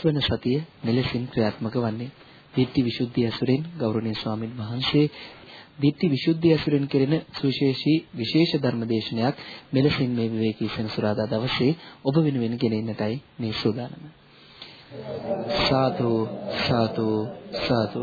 පස්වන සතිය මෙලෙසින් ක්‍රියාත්මක වන්නේ. දිට්ඨි විසුද්ධිය ඇසුරෙන් ගෞරවනීය ස්වාමින් වහන්සේ දිට්ඨි විසුද්ධිය ඇසුරෙන් කෙරෙන සුවිශේෂී විශේෂ ධර්ම දේශනයක් මෙලෙසින් මේ විවේකී සෙනසුරාදා දවසේ ඔබ වෙනුවෙන් ගෙනෙන්නටයි මේ සූදානම. සාදු සාදු සාදු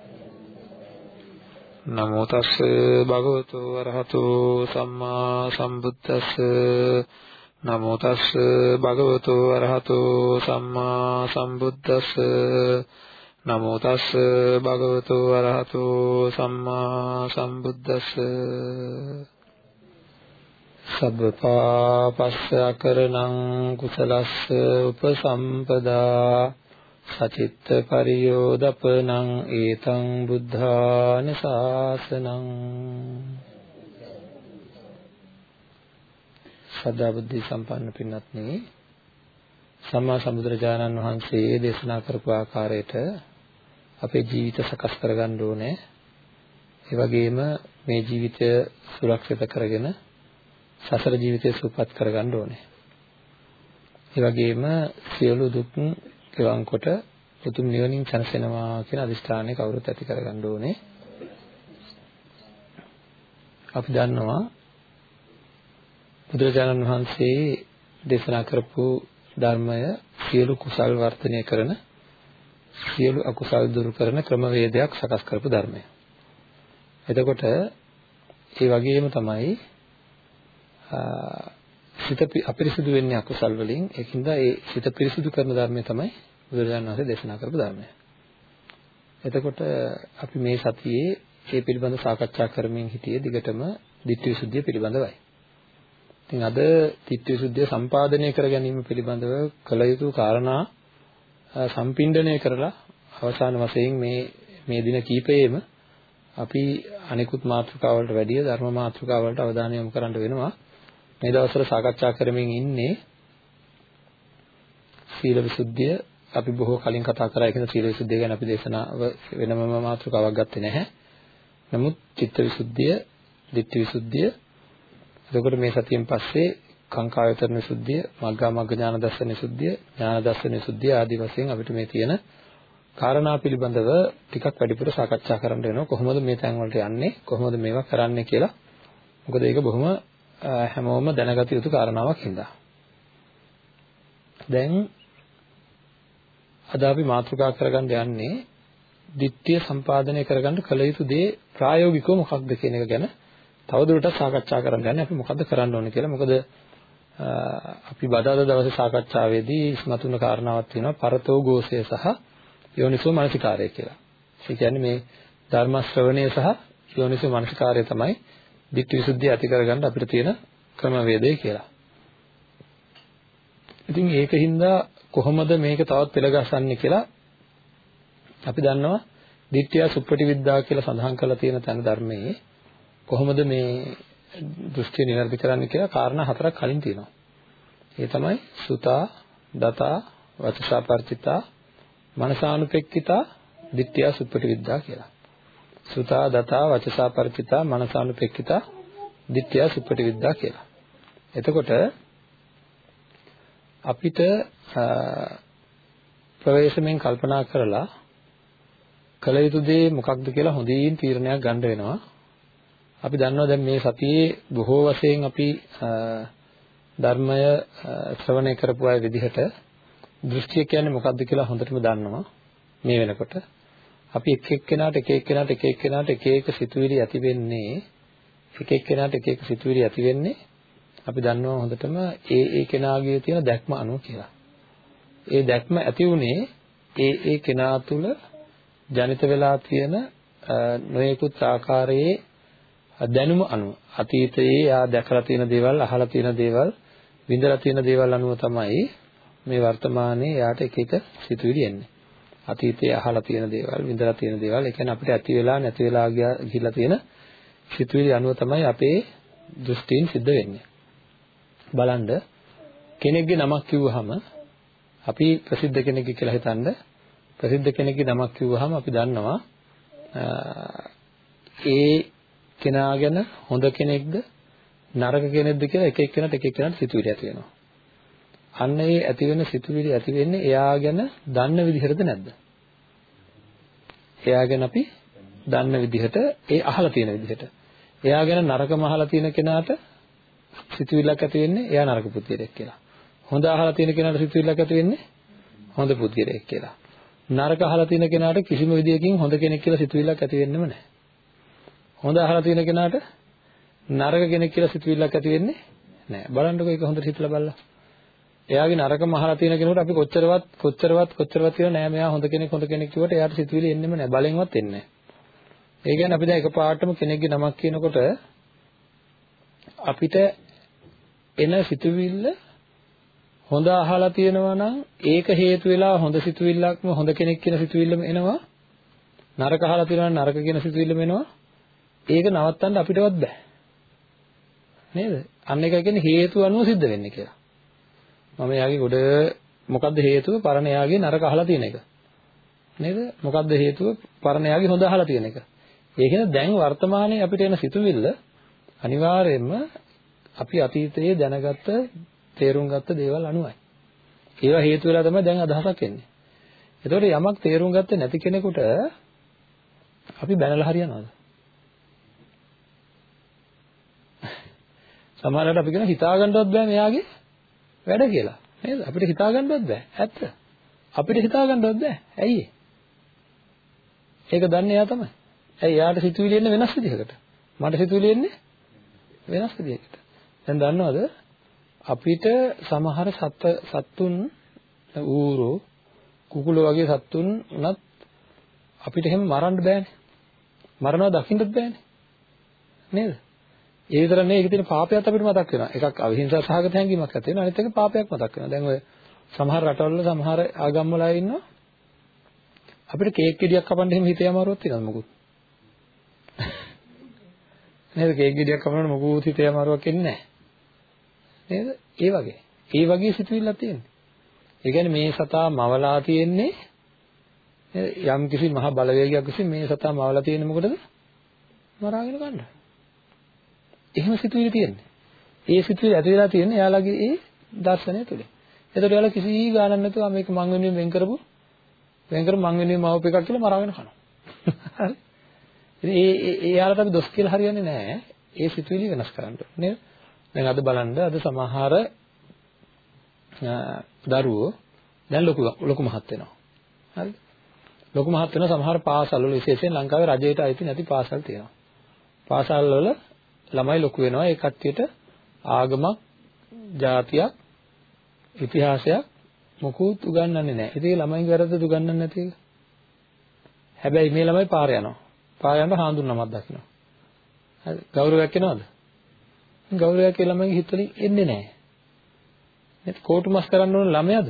නමෝ තස් භගවතු වරහතු සම්මා සම්බුද්දස්ස. නමෝ තස් භගවතු වරහතු සම්මා සම්බුද්දස්ස. නමෝ තස් භගවතු වරහතු සම්මා සම්බුද්දස්ස. සබ්බපාපස්ස අකරණං කුසලස්ස උපසම්පදා. සචිත්ත පරියෝදපනං ඒතං බුද්ධාන ශාසනං සදා බුද්ධ සම්පන්න පින්වත්නි සම්මා සම්බුදුරජාණන් වහන්සේ දේශනා කරපු ආකාරයට අපේ ජීවිත සකස් කරගන්න ඕනේ. ඒ වගේම මේ ජීවිතය සුරක්ෂිත කරගෙන සසර ජීවිතය සුවපත් කරගන්න ඕනේ. ඒ වගේම සියලු දුක් ගෙවන් කොට උතුම් නිවනින් සැනසෙනවා කියන අදිෂ්ඨානය කවුරුත් ඇති කරගන්න ඕනේ. අපි දන්නවා බුදුරජාණන් වහන්සේ දේශනා කරපු ධර්මය සියලු කුසල් වර්ධනය කරන සියලු අකුසල් දුරු කරන ක්‍රමවේදයක් සකස් කරපු ධර්මය. එතකොට ඒ වගේම තමයි සිත අපිරිසුදු වෙන්නේ අකුසල් වලින් ඒකින්ද ඒ සිත පිරිසුදු කරන ධර්මය තමයි බුදුරජාණන් වහන්සේ දේශනා කරපු ධර්මය. එතකොට අපි මේ සතියේ ඒ පිළිබඳව සාකච්ඡා කරමින් හිටියේ දිගටම ditthi visuddhiya පිළිබඳවයි. ඉතින් අද ditthi visuddhiya සම්පාදනය කර ගැනීම පිළිබඳව කළ යුතු කාරණා සම්පින්ඩණය කරලා අවසාන වශයෙන් මේ මේ දින කීපයේම අපි අනිකුත් මාතෘකාවලට වැඩිය ධර්ම මාතෘකාවලට අවධානය යොමු කරන්න වෙනවා. මේ දවස්වල සාකච්ඡා කරමින් ඉන්නේ සීල විසුද්ධිය අපි බොහෝ කලින් කතා කරා කියන සීල විසුද්ධිය ගැන අපි දේශනාව වෙනමම මාතෘකාවක් ගත්තේ නැහැ. නමුත් චිත්ත විසුද්ධිය, ditthi විසුද්ධිය එතකොට මේ සතියෙන් පස්සේ කාංකායතන විසුද්ධිය, මග්ගා මග්ග ඥාන දර්ශන විසුද්ධිය, ඥාන දර්ශන විසුද්ධිය ආදී වශයෙන් අපිට මේ තියෙන කාරණා පිළිබඳව ටිකක් වැඩිපුර සාකච්ඡා කරන්න වෙනවා. කොහොමද මේ තැන් වලට යන්නේ? කොහොමද මේවා කරන්නේ කියලා. මොකද ඒක බොහොම හැමෝම දැනගත යුතු කාරණාවක් හින්දා. දැන් අද අපි මාතෘකා කරගන්න යන්නේ ditthිය සම්පාදනය කරගන්න කල යුතු දේ ප්‍රායෝගිකව මොකක්ද කියන එක ගැන තවදුරටත් සාකච්ඡා කරන්න යන්නේ අපි මොකද්ද කරන්න ඕනේ කියලා. මොකද අපි බදාද දවසේ සාකච්ඡාවේදී ඉස්මතුන කාරණාවක් තියෙනවා පරතෝ ഘോഷය සහ යෝනිසෝ මනසිකාරය කියලා. ඒ කියන්නේ මේ ධර්ම ශ්‍රවණය සහ යෝනිසෝ මනසිකාරය තමයි ditthi visuddhi ඇති කරගන්න අපිට තියෙන ක්‍රමවේදය කියලා. ඉතින් ඒකින්ද කොහොමද මේක තවත් පෙළගස්සන්නේ කියලා අපි දන්නවා ditthya suppati viddha කියලා සඳහන් කරලා තියෙන තැන ධර්මයේ කොහොමද මේ දෘෂ්ටි නිවැරදි කරන්නේ කියලා කාරණා හතරක් කලින් තියෙනවා. ඒ තමයි සුතා, දතා, වචසා පරිචිතා, මනසානුපෙක්කිතා, ditthya suppati viddha කියලා. සුතා, දතා, වචසා පරිචිතා, මනසානුපෙක්කිතා, ditthya suppati viddha කියලා. එතකොට අපිට ප්‍රවේශමෙන් කල්පනා කරලා කළ යුතු දේ මොකක්ද කියලා හොඳින් තීරණයක් ගන්න වෙනවා. අපි දන්නවා දැන් මේ සතියේ බොහෝ වශයෙන් අපි ධර්මය ශ්‍රවණය කරපු අය විදිහට දෘෂ්ටිය කියන්නේ මොකක්ද කියලා හොඳටම දන්නවා මේ වෙනකොට. අපි එක එක්කෙනාට එක එක්කෙනාට එක එක්කෙනාට එක එක සිතුවිලි ඇති වෙන්නේ එක එක්කෙනාට එක එක සිතුවිලි ඇති වෙන්නේ අපි දන්නවා හොඳටම ඒ ඒ කෙනාගේ තියෙන දැක්ම අනුව කියලා. ඒ දැක්ම ඇති වුණේ ඒ ඒ කෙනා තුළ ජනිත වෙලා තියෙන නොයෙකුත් ආකාරයේ දැනුම අනුව අතීතයේ යා දැකලා තියෙන දේවල් අහලා තියෙන දේවල් විඳලා තියෙන දේවල් අනුව තමයි මේ වර්තමානයේ යාට එක එක සිතුවිලි එන්නේ. අතීතයේ අහලා තියෙන දේවල්, විඳලා තියෙන දේවල්, ඒ කියන්නේ අපිට ඇති වෙලා නැති වෙලා ගිහිල්ලා තියෙන සිතුවිලි අනුව තමයි අපේ දෘෂ්ටීන් සිද්ධ වෙන්නේ. බලන්න කෙනෙක්ගේ නමක් කිව්වහම අපි ප්‍රසිද්ධ කෙනෙක් කියලා හිතනද ප්‍රසිද්ධ කෙනෙක්ගේ නමක් කිව්වහම අපි දන්නවා ඒ කෙනා ගැන හොඳ කෙනෙක්ද නරක කෙනෙක්ද කියලා එක එක්කෙනාට එක එක්කෙනාට සිතුවිලි ඇති වෙනවා. අන්න ඒ ඇති වෙන සිතුවිලි ඇති වෙන්නේ එයා ගැන දන්න විදිහටද නැද්ද? එයා ගැන අපි දන්න විදිහට ඒ අහලා තියෙන විදිහට. එයා ගැන නරකම අහලා තියෙන කෙනාට සිතුවිල්ලක් ඇති වෙන්නේ එයා නරක පුද්ගලයෙක් කියලා. හොඳ අහලා තියෙන කෙනාට සිතුවිල්ලක් ඇති වෙන්නේ හොඳ පුද්ගලයෙක් කියලා. නරක අහලා තියෙන කෙනාට කිසිම විදියකින් හොඳ කෙනෙක් කියලා සිතුවිල්ලක් ඇති වෙන්නෙම නැහැ. හොඳ අහලා තියෙන කෙනාට නරක කෙනෙක් කියලා සිතුවිල්ලක් ඇති වෙන්නේ නැහැ. බලන්නකෝ ඒක හොඳට හිතලා බලලා. එයාගේ නරකම අහලා තියෙන කෙනෙකුට අපි කොච්චරවත් කොච්චරවත් කොච්චරවත් කියලා නෑ මෙයා හොඳ කෙනෙක් හොඳ කෙනෙක් කිව්වට එයාට සිතුවිලි එන්නෙම නෑ බලෙන්වත් එන්නේ නෑ. ඒ කියන්නේ අපි දැන් එකපාරටම කෙනෙක්ගේ නමක් කියනකොට අපිට එන සිතුවිල්ල හොඳ අහලා තියෙනවා නම් ඒක හේතු වෙලා හොඳ සිතුවිල්ලක්ම හොඳ කෙනෙක් කියන සිතුවිල්ලම එනවා. නරක අහලා තියෙනවා නරක කියන සිතුවිල්ලම එනවා. ඒක නවත්තන්න අපිටවත් බෑ. නේද? අන්න එක කියන්නේ හේතු අනුව සිද්ධ වෙන්නේ කියලා. මම එයාගේ ගොඩ මොකද්ද හේතුව? පරණ එයාගේ නරක අහලා තියෙන එක. නේද? මොකද්ද හේතුව? පරණ එයාගේ හොඳ අහලා තියෙන එක. ඒ කියන්නේ දැන් වර්තමානයේ අපිට එන සිතුවිල්ල අනිවාර්යයෙන්ම අපි අතීතයේ දැනගත්ත තේරුම් ගත්ත දේවල් අනුවයි. ඒවා හේතු වෙලා තමයි දැන් අදහසක් එන්නේ. එතකොට යමක් තේරුම් ගත්තේ නැති කෙනෙකුට අපි බැනලා හරියනවද? සමහරවිට අපි කියන හිතා ගන්නවත් බෑ මෙයාගේ වැඩ කියලා. නේද? අපිට හිතා ගන්නවත් බෑ. ඇත්ත. අපිට හිතා ගන්නවත් බෑ. ඇයි ඒක දන්නේ එයා තමයි. ඇයි එයාට සිතුවිලි එන්නේ වෙනස් විදිහකට. මට සිතුවිලි එන්නේ වෙනස් විදිහකට. දැන් දන්නවද? අපිට සමහර සත්ත්ව සත්තුන් ඌරෝ කුකුලෝ වගේ සත්තුන් උනත් අපිට එහෙම මරන්න බෑනේ. මරනවා දකින්නත් බෑනේ. නේද? ඒ විතර නෙවෙයි ඒකේ තියෙන පාපයත් අපිට මතක් වෙනවා. එකක් අවිහිංසා සහගත හැඟීමක් ඇති වෙනවා. අනිත් එක පාපයක් මතක් වෙනවා. දැන් ඔය සමහර රටවල සමහර ආගම් වල අය ඉන්නවා. අපිට කේක් ගෙඩියක් කපන්න එහෙම හිතේ අමාරුවක් තියෙනවද මොකුත්? නේද? කේක් ගෙඩියක් කපනකොට මොකුත් හිතේ අමාරුවක් එන්නේ නැහැ. නේද? ඒ වගේ. ඒ වගේ සිතුවිල්ලක් තියෙනවා. ඒ කියන්නේ මේ සතා මවලා තියෙන්නේ යම් කිසි මහ බලවේගයක් විසින් මේ සතා මවලා තියෙන්නේ මොකටද? මරාගෙන ගන්න. එහෙම සිතුවිලි තියෙන්නේ. ඒ සිතුවිලි ඇති වෙලා තියෙන්නේ එයාලගේ ඒ දර්ශනය තුළ. එතකොට එයාලා කිසි ගානක් නැතුව මේක මං වෙනුවෙන් වෙන් කරපු වෙන් කරපු මං වෙනුවෙන් මවප එකක් කියලා මරාගෙන කනවා. හරි. ඉතින් ඒ එයාලට අපි දොස් කියලා හරියන්නේ නැහැ. ඒ සිතුවිලි වෙනස් කරන්න නේද? දැන් අද බලන්න අද සමහර දරුවෝ දැන් ලොකු ලොකු මහත් වෙනවා. හරි. ලොකු මහත් වෙන සමහර පාසල් වල විශේෂයෙන් ලංකාවේ රජයට අයිති නැති පාසල් තියෙනවා. පාසල් වල ළමයි ලොකු වෙනවා ඒ කට්ටියට ආගමක් ජාතියක් ඉතිහාසයක් මොකුත් උගන්වන්නේ නැහැ. ඉතින් ළමයි වැරද්ද උගන්වන්නේ නැති එක. හැබැයි මේ ළමයි පාර යනවා. පාර යනකොට හාඳුන් නමක් දකිනවා. හරි ගෞරවයක් එනවද? ගෞරවයක් ඒ ළමයිගේ හිතවලින් එන්නේ නැහැ. නේද? කෝටු මස් කරන්න ඕන ළමයාද?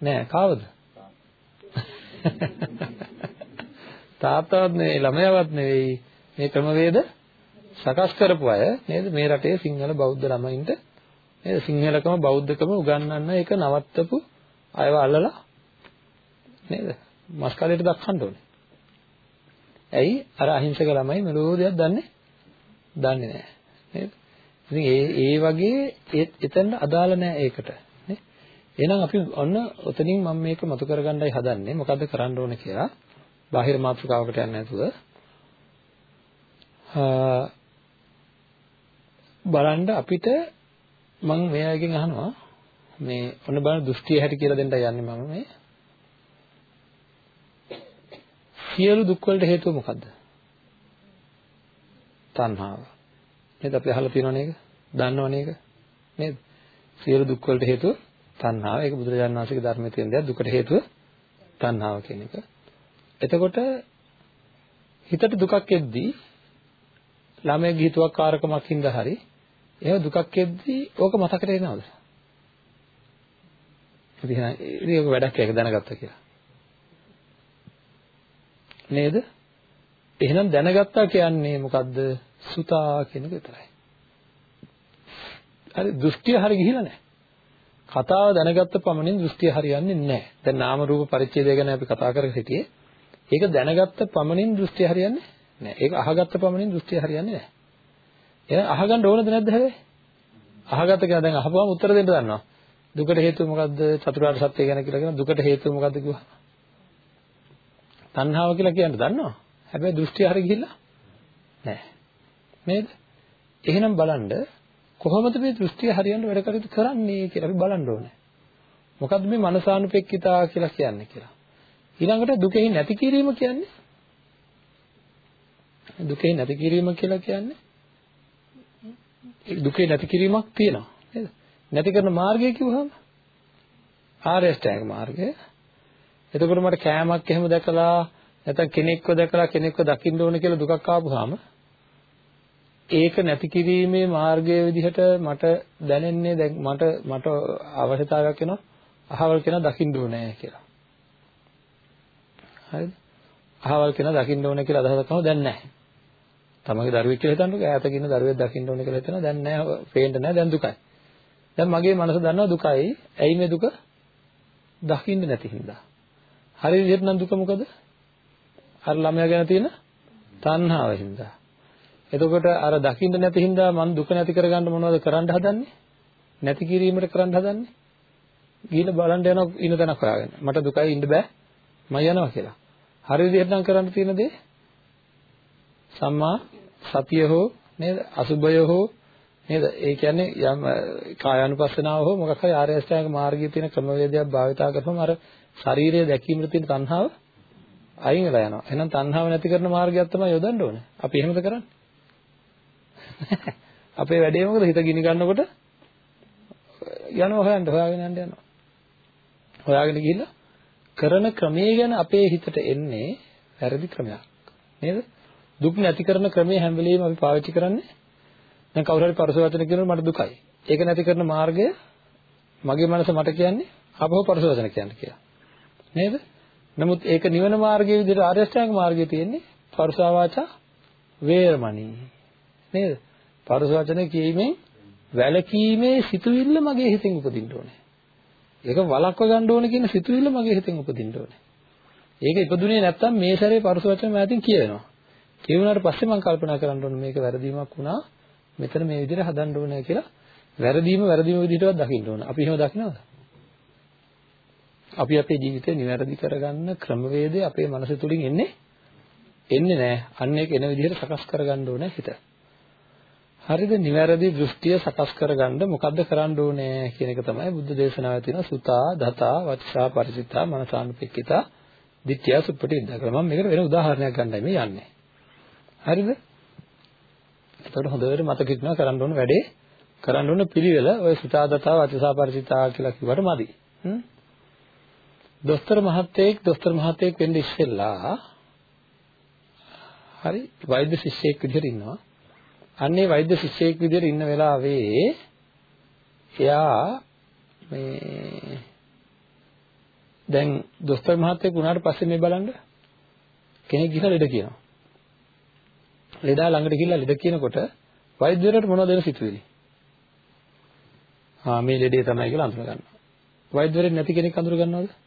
නෑ කාවද? තාත්තවත් නෙවෙයි ළමයාවත් නෙවෙයි මේ ක්‍රමවේද සකස් කරපු අය නේද මේ රටේ සිංහල බෞද්ධ ළමයින්ට නේද සිංහලකම බෞද්ධකම උගන්වන්න ඒක නවත්තපු අයව අල්ලලා නේද මස් කලයට දක්වන්න ඕනේ. ඇයි අර අහිංසක ළමයි මෙලෝ දෙයක් දන්නේ දන්නේ නැහැ නේද? ඉතින් ඒ ඒ වගේ එතන අදාළ නැහැ ඒකට නේ. එහෙනම් අපි ඔන්න ඔතනින් මම මේක මතු කරගන්නයි හදන්නේ. මොකද්ද කරන්න ඕනේ කියලා. බාහිර මාතෘකාවකට යන්නේ නැතුව බලන්න අපිට මම මේ අයගෙන් අහනවා මේ ඔන්න බලන්න දෘෂ්ටිය හැටි කියලා දෙන්නයි යන්නේ මම මේ සියලු දුක් වලට හේතුව මොකද්ද? තණ්හාව. නේද අපි අහලා තියෙනවනේ ඒක? දන්නවනේ ඒක? නේද? සියලු දුක් වලට හේතුව තණ්හාව. ඒක බුදුරජාණන් වහන්සේගේ ධර්මයේ තියෙන දෙයක්. දුකට හේතුව තණ්හාව කියන එක. එතකොට හිතට දුකක් එද්දී ළමයෙක්ගේ හිතුවක්කාරකමක් හින්දා හරි එහෙම දුකක් එද්දී ඕක මතකට එනවද? ඉතින් ඒක වැඩක් ඒක දැනගත්තා කියලා. නේද? එහෙනම් දැනගත්තා කියන්නේ මොකද්ද? සුතා කියන එක විතරයි. හරි දෘෂ්ටිය හරි ගිහිලා නැහැ. කතාව දැනගත්ත පමණින් දෘෂ්ටිය හරියන්නේ නැහැ. දැන් නාම රූප පරිච්ඡේදය ගැන අපි කතා කරගෙන සිටියේ. ඒක දැනගත්ත පමණින් දෘෂ්ටිය හරියන්නේ නැහැ. ඒක අහගත්ත පමණින් දෘෂ්ටිය හරියන්නේ නැහැ. එහෙනම් අහගන්න ඕනද නැද්ද හැබැයි? අහගත්ත කියලා දැන් අහපුවම උත්තර දෙන්න දන්නවා. දුකට හේතුව මොකද්ද? චතුරාර්ය සත්‍ය ගැන කියලා කියන දුකට හේතුව මොකද්ද කිව්වා? තණ්හාව කියලා කියන්න දන්නවා. හැබැයි දෘෂ්ටිය හරිය ගිහිල්ලා නැහැ. නේද? එහෙනම් බලන්න කොහොමද මේ දෘෂ්ටිය හරියන්න වැඩ කටයුතු කරන්නේ කියලා අපි බලන්න ඕනේ. මොකද්ද මේ මනසානුපෙක්කිතා කියලා කියන්නේ කියලා. ඊළඟට දුකෙහි නැති කිරීම කියන්නේ දුකෙහි නැති කිරීම කියලා කියන්නේ දුකේ නැති කිරීමක් තියෙනවා නේද? නැති කරන මාර්ගය කිව්වහම ආර්ය අෂ්ටාංග මාර්ගය. එතකොට මට කෑමක් එහෙම දැකලා නැත්නම් කෙනෙක්ව දැකලා කෙනෙක්ව දකින්න ඕන කියලා දුකක් ආපුවාම ඒක නැති කිරීමේ මාර්ගය විදිහට මට දැනෙන්නේ දැන් මට මට අවශ්‍යතාවයක් වෙනවා අහවල් කෙනා දකින්න ඕනේ කියලා. හරිද? අහවල් කෙනා දකින්න ඕනේ කියලා අදහසක් තමයි දැන් නැහැ. තමගේ දරුවෙක් කියලා හිතන්නකෝ ඈතක ඉන්න දරුවෙක් දකින්න ඕනේ කියලා හිතනවා දැන් නැහැ පේන්න නැහැ දැන් දුකයි. දැන් මගේ මනස දන්නවා දුකයි. ඇයි මේ දුක? දකින්න නැති හින්දා. හරි විදිහට නම් දුක මොකද? අර ළමයා ගැන තියෙන තණ්හාව හින්දා. එතකොට අර දකින්න නැති හින්දා මම දුක නැති කරගන්න මොනවද කරන්න හදන්නේ? නැති කිරීමට කරන්න හදන්නේ? ගිහින් බලන්න යනවා ඉන්න තැනක් හොයාගෙන. මට දුකයි ඉන්න බෑ. මම යනවා කියලා. හරි විදිහට නම් කරන්න තියෙන දේ සම්මා සතිය හෝ නේද? අසුබය හෝ නේද? ඒ කියන්නේ යම් කායානුපස්සනාව හෝ මොකක් හරි ආර්ය අෂ්ටාංග මාර්ගයේ තියෙන ක්‍රමවේදයක් භාවිතා කරපම අර ශරීරය දැකීමට තියෙන තණ්හාව අයින් වෙලා යනවා. එහෙනම් තණ්හාව නැති කරන මාර්ගයක් තමයි යොදන්න ඕනේ. අපි එහෙමද කරන්නේ? අපේ වැඩේ මොකද? හිත ගිනි ගන්නකොට යනවා හොයන්න හොයාගෙන යන්න යනවා. හොයාගෙන ගිහිල්ලා කරන ක්‍රමයේ ගැන අපේ හිතට එන්නේ වැරදි ක්‍රමයක්. නේද? දුක් නැති කරන ක්‍රමයේ හැම වෙලෙම අපි පාවිච්චි කරන්නේ දැන් කවුරු හරි පරස වචන කියනකොට මට දුකයි. ඒක නැති කරන මාර්ගය මගේ මනස මට කියන්නේ ආපහු පරස වචන කියන්න කියලා. නේද? නමුත් ඒක නිවන මාර්ගයේ විදිහට ආර්ය අෂ්ටාංග මාර්ගයේ තියෙන්නේ පරුසා වාචා වේරමණී. නේද? පරුස වචන කියීමෙන් වැළකීමේ සිතුවිල්ල මගේ හිතෙන් උපදින්න ඕනේ. ඒක වළක්ව ගන්න ඕනේ කියන සිතුවිල්ල මගේ හිතෙන් උපදින්න ඕනේ. ඒක ඉපදුනේ නැත්තම් මේ සැරේ පරුස වචන මෑතින් කියවෙනවා. කියුණාට පස්සේ මම කල්පනා කරන්න ඕනේ මේක වැරදීමක් වුණා. මෙතන මේ විදිහට හදන්න ඕනේ කියලා වැරදීම වැරදීම විදිහටවත් දකින්න ඕනේ. අපි එහෙම දකින්නවද? අපි අපේ ජීවිතේ නිවැරදි කරගන්න ක්‍රමවේදය අපේ මනස තුලින් එන්නේ එන්නේ නැහැ. අන්න ඒක එන විදිහට සකස් කරගන්න ඕනේ හිත. හරිද? නිවැරදි දෘෂ්ටිය සකස් කරගන්න මොකද්ද කරන්න ඕනේ කියන එක තමයි බුද්ධ දේශනාවේ තියෙන සුතා, දතා, වචසා, පරිචිතා, මනසානුපෙක්කිතා, ditthya suppatiddha කියලා. මම මේකට වෙන උදාහරණයක් ගන්නයි මේ යන්නේ. හරිද? එතකොට හොඳට මතක ඉන්නවා කරන්න ඕන වැඩේ කරන්න ඕන පිළිවෙල ඔය සුතා, දතා, වචසා, පරිචිතා කියලා කිව්වට මදි. හ්ම් දොස්තර මහත්තයෙක් දොස්තර මහත්තයෙක් වෙන්න ඉස්සෙල්ලා හරි වෛද්‍ය ශිෂ්‍යයෙක් විදිහට ඉන්නවා. අන්නේ වෛද්‍ය ශිෂ්‍යයෙක් විදිහට ඉන්න වෙලාවේ එයා මේ දැන් දොස්තර මහත්තයෙක් වුණාට පස්සේ මේ බලන්න කෙනෙක් ගිහලා ලෙඩ කියනවා. ලෙඩා ළඟට ගිහිල්ලා ලෙඩ කියනකොට වෛද්‍යවරයාට මොනවද දෙන සිතුවිලි? ආ මේ ලෙඩේ තමයි කියලා අඳුර ගන්නවා. වෛද්‍යවරයෙක් නැති කෙනෙක් අඳුර ගන්නවද?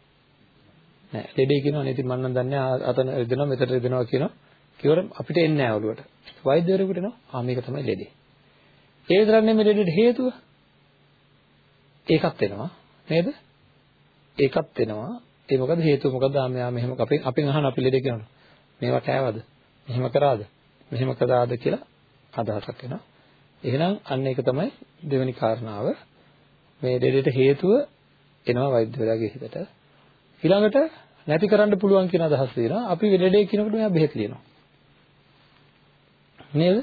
නෑ. ලෙඩේ කියනවා නේ ඉතින් මම නම් දන්නේ අතන රිදෙනවා මෙතන රිදෙනවා කියනවා. කිව්වර අපිට එන්නේ නෑ ඔළුවට. වෛද්‍යවරයෙකුට එනවා. ආ මේක තමයි ලෙඩේ. ඒ විතරක් නෙමෙයි ලෙඩේට හේතුව. ඒකත් එනවා. නේද? ඒකත් එනවා. ඒ මොකද හේතුව? මොකද ආ මෙයා මෙහෙම අපෙන් අපෙන් අහන අපි ලෙඩේ කියනවා මේවා කෑවද? මෙහෙම කරාද? මෙහෙම කරාද කියලා අදහසක් එනවා. එහෙනම් අන්න ඒක තමයි දෙවෙනි කාරණාව. මේ ලෙඩේට හේතුව එනවා වෛද්‍යවරයාගේ හිතට. ඊළඟට නැති කරන්න පුළුවන් කියන අදහස තියෙනවා. අපි ලෙඩේ කියනකොට මෙයා බෙහෙත් ලියනවා. නේද?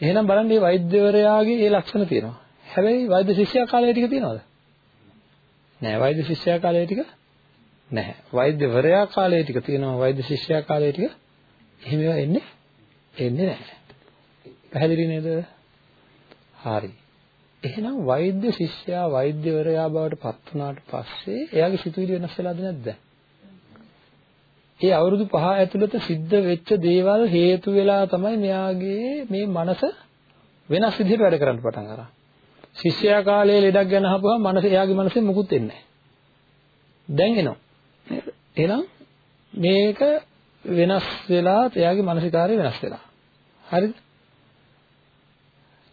එහෙනම් බලන්න මේ වෛද්‍යවරයාගේ ඒ ලක්ෂණ තියෙනවා. හැබැයි වෛද්‍ය ශිෂ්‍යයා කාලය ටික තියෙනවද? නෑ වෛද්‍ය ශිෂ්‍යයා කාලය ටික නැහැ. වෛද්‍යවරයා කාලය ටික තියෙනවා. වෛද්‍ය ශිෂ්‍යයා කාලය ටික එහෙම ඒවා එන්නේ එන්නේ නැහැ. පැහැදිලි නේද? හරි. එහෙනම් වෛද්‍ය ශිෂ්‍යයා වෛද්‍යවරයා බවට පත් වුණාට පස්සේ එයාගේ සිතුවිලි වෙනස් වෙලාද නැද්ද? ඒ අවුරුදු 5 ඇතුළත සිද්ධ වෙච්ච දේවල් හේතු වෙලා තමයි මෙයාගේ මේ මනස වෙනස් විදිහට වැඩ කරන්න පටන් අරන්. ශිෂ්‍යයා කාලයේ ලෙඩක් ගැන අහපුවම මනස එයාගේ මනසෙන් මුකුත් එන්නේ නැහැ. දැන් එනවා. එහෙනම් මේක වෙනස් වෙලා එයාගේ මානසිකාරය වෙනස් වෙලා. හරිද?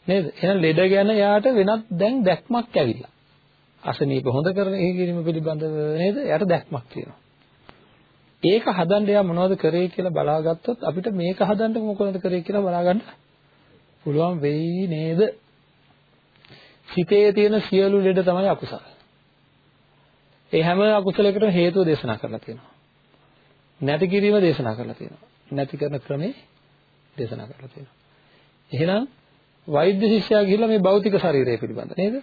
නේද? එහෙනම් ලෙඩ ගැන යාට වෙනත් දැන් දැක්මක් ඇවිල්ලා. අසනීප හොඳ කරන ඒ කිරීම පිළිබඳව නේද? යාට දැක්මක් තියෙනවා. ඒක හදන්න යා මොනවද කරේ කියලා බලාගත්තොත් අපිට මේක හදන්න මොකද කරේ කියලා බලාගන්න පුළුවන් වෙයි නේද? සිතේ තියෙන සියලු ලෙඩ තමයි අකුසල. ඒ හැම අකුසලයකටම හේතුව දේශනා කරලා තියෙනවා. නැති කිරීම දේශනා කරලා තියෙනවා. නැති කරන ක්‍රමේ දේශනා කරලා තියෙනවා. එහෙනම් වෛද්‍ය ශිෂ්‍යයා ගිහිල්ලා මේ භෞතික ශරීරය පිළිබඳ නේද?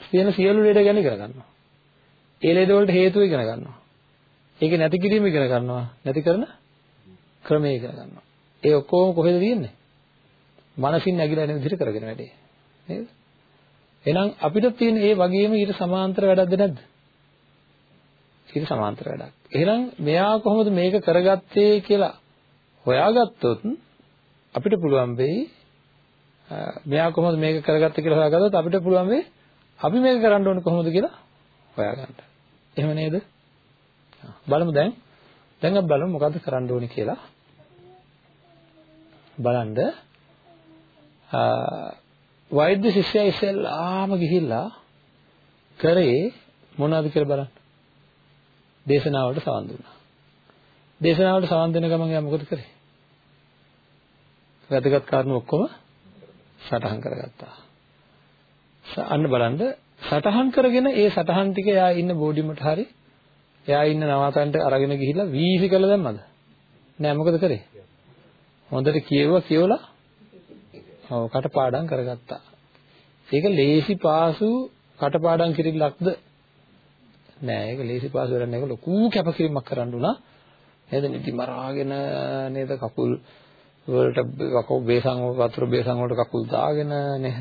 තියෙන සියලු ලෙඩ ගැන ඉගෙන ගන්නවා. ඒ ලෙඩ වලට හේතුව ඉගෙන ගන්නවා. ඒක නැති කිරීම ඉගෙන ගන්නවා. නැති කරන ක්‍රමය ඉගෙන ගන්නවා. ඒ ඔක්කොම කොහෙද තියෙන්නේ? මනසින් නැగిලා එන විදිහට කරගෙන වැඩේ. නේද? එහෙනම් අපිට තියෙන ඒ වගේම ඊට සමාන්තර වැඩක්ද නැද්ද? ඊට සමාන්තර වැඩක්. එහෙනම් මෙයා කොහොමද මේක කරගත්තේ කියලා හොයාගත්තොත් අපිට පුළුවන් වෙයි මෙයා කොහොමද මේක කරගත්තේ කියලා හොයාගත්තොත් අපිට පුළුවන් වෙයි අපි මේක කරන්න ඕනේ කොහොමද කියලා හොයාගන්න. එහෙම නේද? බලමු දැන්. දැන් අපි බලමු මොකද්ද කරන්න ඕනේ කියලා. බලන්න වෛද්‍ය ශිෂ්‍යයා ඉස්සෙල්ලාම ගිහිල්ලා කරේ මොනවද කියලා බලන්න. දේශනාවට සවන් දුන්නා. දේශනාවට සවන් දෙන ගමන් එයා මොකද කරේ? වැදගත් කාරණා ඔක්කොම සටහන් කරගත්තා. අන්න බලන්න සටහන් කරගෙන ඒ සටහන් ටික එයා ඉන්න බෝඩිමට හරි එයා ඉන්න නවාතන්ට අරගෙන ගිහිල්ලා වීසි කළා දැම්මද? නෑ මොකද කරේ? හොඳට කියවුවා කියවලා ඔව් කටපාඩම් කරගත්තා. ඒක ලේසි පාසු කටපාඩම් කිරිල්ලක්ද? නෑ ඒක ලේසි පාසු වැඩක් නෑ ඒක ලොකු කැපකිරීමක් කරන්න උනා. නේද? නිදි මරාගෙන නේද කකුල් වලට කකුල් බේසන් වතුර බේසන් වලට කකුල් දාගෙන නේද?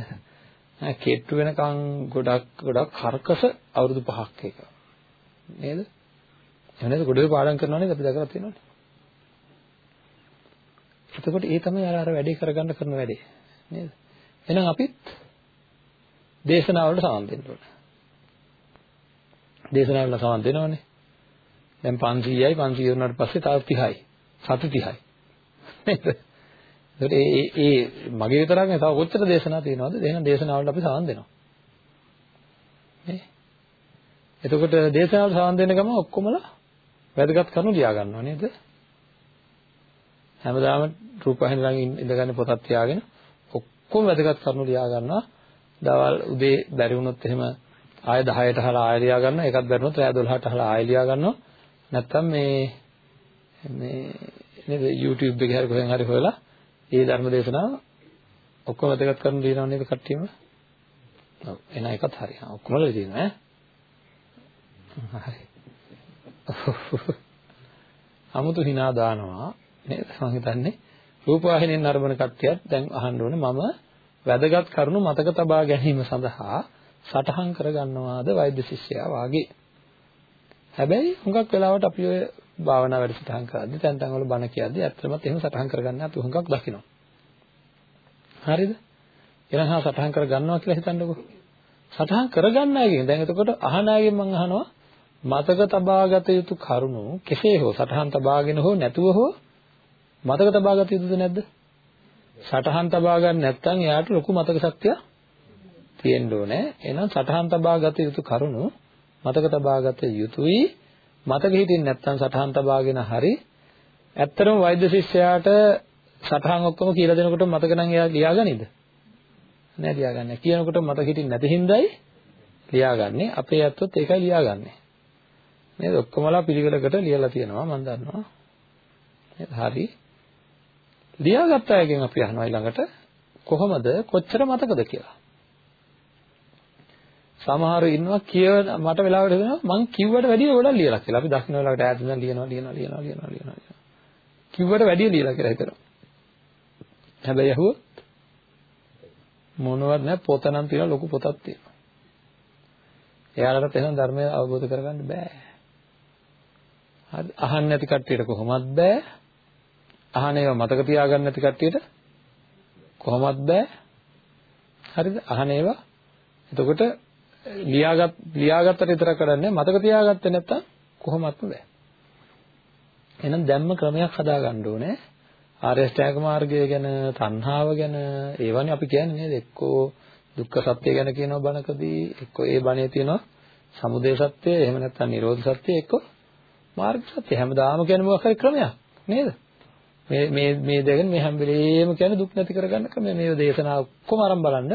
කෙට්ටු වෙනකන් ගොඩක් ගොඩක් කර්කස අවුරුදු 5ක් එක. නේද? එහෙනම් ගොඩේ පාඩම් කරනවා නේද අපි දැකලා තියෙනවනේ. එතකොට ඒ තමයි අර අර වැඩේ කරගන්න කරන වැඩේ. නේද? එහෙනම් අපිත් දේශනාවලට සමන් දෙන්න ඕනේ. දේශනාවලට සමන් දෙනවනේ. දැන් 500යි 500 වුණාට පස්සේ තව 30යි. 730යි. නේද? ඒකට ඒ ඒ මගේ විතරක් නෙවෙයි තව කොච්චර දේශනා තියෙනවද? එහෙනම් දේශනාවලට අපි සමන් දෙනවා. නේ? එතකොට දේශනාවලට සමන් දෙන්න ගම ඔක්කොමලා වැදගත් කරුණු ලියා ගන්නවා නේද? හැමදාම රූපවාහිනිය ළඟ ඉඳගන්න පොතක් තියාගෙන ඔක්කොම වැදගත් කරුණු ලියා ගන්නවා. දවල් උදේ බැරි වුණොත් එහෙම ආය 10ට අහලා ආය ලියා ගන්නවා. ඒකත් බැරිනොත් රෑ 12ට අහලා ආය ලියා ගන්නවා. නැත්තම් මේ මේ නේද YouTube එකේ හරි කොහෙන් හරි හොයලා ඒ ධර්ම දේශනාව ඔක්කොම වැදගත් කරුණු ලියනව නේද කට්ටියම? ඔව් එන එකත් හරි. ඔක්කොම ලියලා තියෙනවා ඈ. හරි. 아무තු hina දානවා නේද? මම හිතන්නේ රූපවාහිනියෙන් නරඹන කට්ටියත් දැන් අහන්න ඕනේ මම වැදගත් කරුණු මතක තබා ගැනීම සඳහා සටහන් කරගන්නවාද වෛද්‍ය ශිෂ්‍යයා වාගේ. හැබැයි හුඟක් වෙලාවට අපි ඔය භාවනා වැඩසටහන් කරද්දී තැන් තැන් වල බණ කියද්දී ඇත්තටමත් එහෙම සටහන් කරගන්න අපි හුඟක් දකිනවා. හරිද? එහෙනම් හා සටහන් කරගන්නවා කියලා හිතන්නකෝ. සටහන් කරගන්න අයගෙන් දැන් එතකොට අහන අයගෙන් මම අහනවා මතක තබාගත යුතු කරුණු කෙසේ හෝ සටහන් තබාගෙන හෝ නැතුව හෝ මතක තබා ගත යුතුද නැද්ද? සටහන් තබා ගන්න නැත්නම් එයාට ලොකු මතක ශක්තිය තියෙන්න ඕනේ. එහෙනම් සටහන් තබා ගත යුතු කරුණු මතක තබා ගත යුතුයි. මතක හිටින් නැත්නම් සටහන් තබාගෙන හරි ඇත්තටම වෛද්‍ය ශිෂ්‍යයාට සටහන් ඔක්කොම කියලා දෙනකොට මතක නම් එයා ලියාගනිද? නෑ ලියාගන්නේ. කියනකොට මතක හිටින් නැති හින්දායි ලියාගන්නේ. අපේ ඇත්තොත් ඒකයි ලියාගන්නේ. නේද? ඔක්කොමලා පිළිවෙලකට ලියලා තියෙනවා මම දන්නවා. නේද? හරි. ලියාගත්ත අයගෙන් අපි අහනවා ඊළඟට කොහොමද කොච්චර මතකද කියලා. සමහරව ඉන්නවා කියව මට වෙලාවට හිතෙනවා මං කිව්වට වැඩිය ගොඩක් ලියලා කියලා. අපි දකින්න වෙලාවට ඈත ඉඳන් ලියනවා ලියනවා ලියනවා ලියනවා ලියනවා. කිව්වට වැඩිය ලියලා කියලා හිතනවා. හැබැයි අහුවොත් මොනවත් නැහැ පොත නම් තියෙනවා ලොකු පොතක් තියෙනවා. එයාලට එහෙනම් ධර්මය අවබෝධ කරගන්න බෑ. හරි අහන්න නැති කට්ටියට කොහොමත් බෑ. අහන ඒවා මතක තියාගන්න නැති කට්ටියට කොහොමත් බෑ. හරිද? අහන ඒවා එතකොට ලියාගත් ලියාගත්තට විතරක් කරන්නේ මතක තියාගත්තේ නැත්තම් කොහොමත්ම බෑ. එහෙනම් දැම්ම ක්‍රමයක් හදාගන්න ඕනේ. ආර්ය ශ්‍රැංග මාර්ගය ගැන, තණ්හාව ගැන ඒවනේ අපි කියන්නේ නේද? එක්කෝ දුක්ඛ සත්‍ය ගැන කියනවා බණකදී, එක්කෝ ඒ බණේ තියෙනවා සමුදය සත්‍ය, එහෙම නැත්නම් නිරෝධ සත්‍ය, එක්කෝ මාර්ග සත්‍ය. හැමදාම කියන්නේ මොකක් හරි ක්‍රමයක් නේද? මේ මේ මේ දෙකෙන් මේ හැම වෙලේම කියන්නේ දුක් නැති කරගන්න ක්‍රමය. මේ දේශනා ඔක්කොම අරන් බලන්න.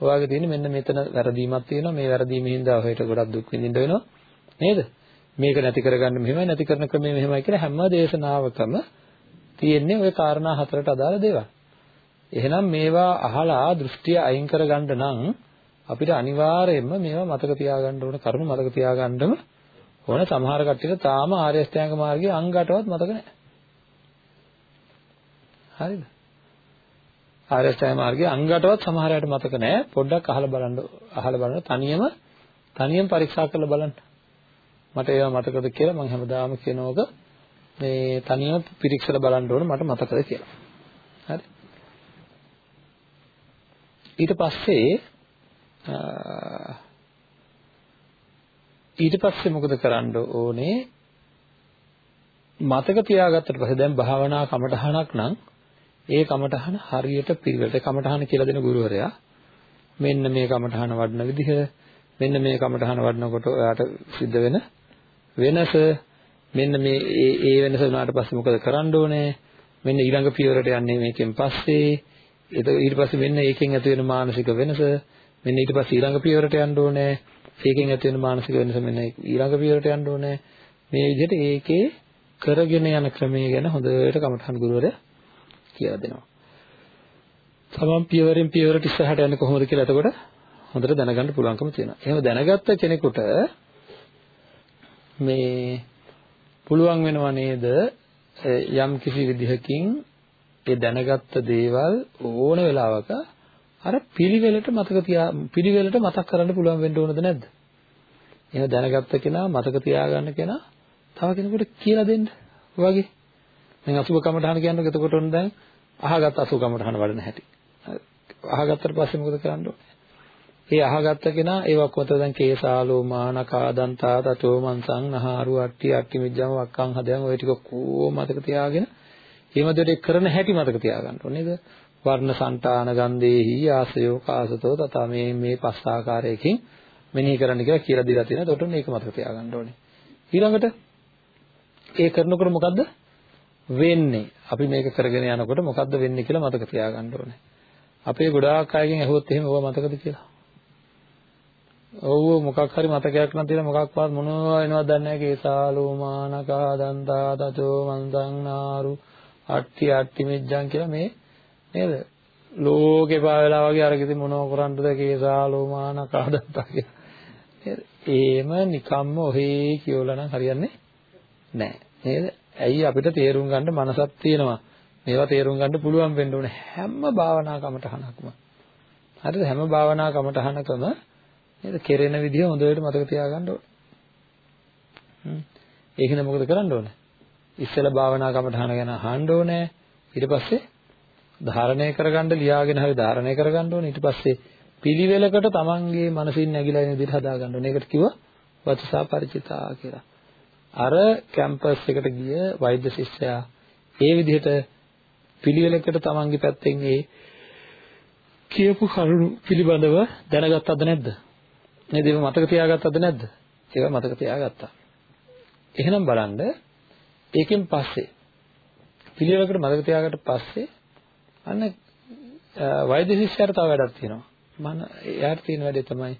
ඔයාගේ තියෙන මෙන්න මෙතන වැරදීමක් තියෙනවා. මේ වැරදීමෙන් හින්දා ඔහෙට ගොඩක් දුක් විඳින්න වෙනවා. නේද? මේක නැති කරගන්න මෙහෙමයි නැති කරන ක්‍රමය මෙහෙමයි කියලා හැම දේශනාවකම තියෙන්නේ ওই කාරණා හතරට අදාළ දේවල්. එහෙනම් මේවා අහලා දෘෂ්ටිය අයින් කරගන්න නම් අපිට අනිවාර්යයෙන්ම මේවා මතක තියාගන්න ඕන කරුණු මතක තියාගන්නම ඕන සමහර කට්ටියට තාම ආර්ය අෂ්ටාංග මාර්ගයේ අංගටවත් මතක නැහැ. හරිද? ආර්ය අෂ්ටාංග මාර්ගයේ අංගටවත් සමහර අයට මතක නැහැ. පොඩ්ඩක් අහලා බලන්න අහලා බලන්න තනියම තනියම පරීක්ෂා කරලා බලන්න. මට ඒවා මතකද කියලා මම හැමදාම කියනවක මේ තනියම පිරික්සලා බලන්න ඕන මට මතකද කියලා. හරි. ඊට පස්සේ ඊට පස්සේ මොකද කරන්න ඕනේ? මතක තියාගත්තට පස්සේ දැන් භාවනා කමටහනක් නම් ඒ කමටහන හරියට පිළිවෙලට. කමටහන කියලා දෙන ගුරුවරයා මෙන්න මේ කමටහන වඩන විදිහ මෙන්න මේ කමටහන වඩනකොට ඔයාට සිද්ධ වෙන වෙනස මෙන්න මේ ඒ ඒ වෙනස වුණාට පස්සේ මොකද කරන්න ඕනේ? මෙන්න ඊළඟ පියවරට යන්නේ මේකෙන් පස්සේ. ඊට පස්සේ මෙන්න ඒකෙන් ඇති වෙන මානසික වෙනස. මෙන්න ඊට පස්සේ ඊළඟ පියවරට යන්න ඕනේ. ඒකෙන් ඇති වෙන මානසික වෙනස මෙන්න ඊළඟ පියවරට යන්න ඕනේ. මේ විදිහට ඒකේ කරගෙන යන ක්‍රමය ගැන හොඳට කමඨහන් ගුරුවරයා කියලා දෙනවා. තමන් පියවරෙන් පියවරට ඉස්සරහට යන්නේ කොහොමද කියලා එතකොට හොඳට දැනගන්න පුළුවන්කම තියෙනවා. එහෙම දැනගත්ත කෙනෙකුට මේ පුළුවන් වෙනව නේද යම් කිසි විදිහකින් ඒ දැනගත්ත දේවල් ඕන වෙලාවක අර පිළිවෙලට මතක තියා පිළිවෙලට මතක් කරන්න පුළුවන් වෙන්න ඕනද නැද්ද? එහෙම දැනගත්ත කෙනා මතක තියාගන්න කෙනා තව කෙනෙකුට කියලා දෙන්න වගේ. දැන් අසුබ කමඨහන කියන්නේ එතකොට ඔන්න දැන් අහගත් අසුබ කමඨහන වඩන හැටි. අහගත්තට පස්සේ මොකද කරන්න ඕනේ? ඒ අහගත්ත කෙනා ඒවක් මත දැන් කේසාලෝ මානකා දන්තා තතෝ මන්සං නහාරු අට්ටි අට්ටි මිජ්ජම වක්කං හදයන් ඔය ටික කොහොම මතක තියාගෙන මේ මතට කරන හැටි මතක තියාගන්න ඕනේ නේද? වර්ණ సంతාන ගන්ධේහි ආසයෝ කාසතෝ තථා මේ මේ පස් ආකාරයකින් මෙනෙහි කරන්න කියලා කියලා දීලා තියෙනවා. එතකොට මේක මතක තියාගන්න ඕනේ. ඊළඟට ඒ කරනකොට මොකද්ද? වෙන්නේ. අපි මේක කරගෙන යනකොට මොකද්ද වෙන්නේ කියලා මතක තියාගන්න ඕනේ. අපේ ගොඩාක් අයගෙන් අහුවොත් එහෙම ඕවා මතකද කියලා. ඔව් මොකක් හරි මතකයක් නම් තියෙන මොකක්වත් මොනවා වෙනවද දන්නේ නැහැ. කේසාලෝමානකා දන්තා තතෝ මන්දං නාරු අට්ටි අට්ටි මෙජ්ජං කියලා මේ නේද? ලෝකේ පාවෙලා වගේ අර කිසි මොනව කරන්නද? කේසාලෝමානකා දන්තා කියලා. නේද? ඒම නිකම්ම ඔහේ කියවලා නම් හරියන්නේ නැහැ. නේද? ඇයි අපිට තේරුම් ගන්න මනසක් තියෙනවා. මේවා තේරුම් ගන්න පුළුවන් වෙන්න ඕනේ හැම භාවනා කමටහනක්ම. හරිද? හැම භාවනා කමටහනකම නේද? කෙරෙන විදිය හොඳට මතක තියාගන්න ඕනේ. හ්ම්. ඒකනේ මොකද කරන්න ඕනේ? ඉස්සෙල්ලා භාවනා කමටහන ගැන අහන්න ඕනේ. ඊට පස්සේ ධාරණය කරගන්න ලියාගෙන හරි ධාරණය කරගන්න ඕනේ. ඊට පස්සේ පිළිවෙලකට තමන්ගේ මනසින් නැగిලා එන විදිහට හදාගන්න ඕනේ. ඒකට කිව්වා වචසා ಪರಿචිතා කියලා. අර කැම්පස් එකට ගිය වෛද්‍ය ශිෂ්‍යයා ඒ විදිහට පිළිවෙලකට තමන්ගේ පැත්තෙන් ඒ කියපු කරුණු පිළිබඳව දැනගත්තද නැද්ද? නේද? ඒක මතක තියාගත්තද නැද්ද? ඒක මතක තියාගත්තා. එහෙනම් බලන්න ඒකෙන් පස්සේ පිළිවෙලකට මතක තියාගත්ත පස්සේ අන්න වෛද්‍ය ශිෂ්‍යයාට තව වැඩක් තියෙනවා. මම එයාට තියෙන වැඩේ තමයි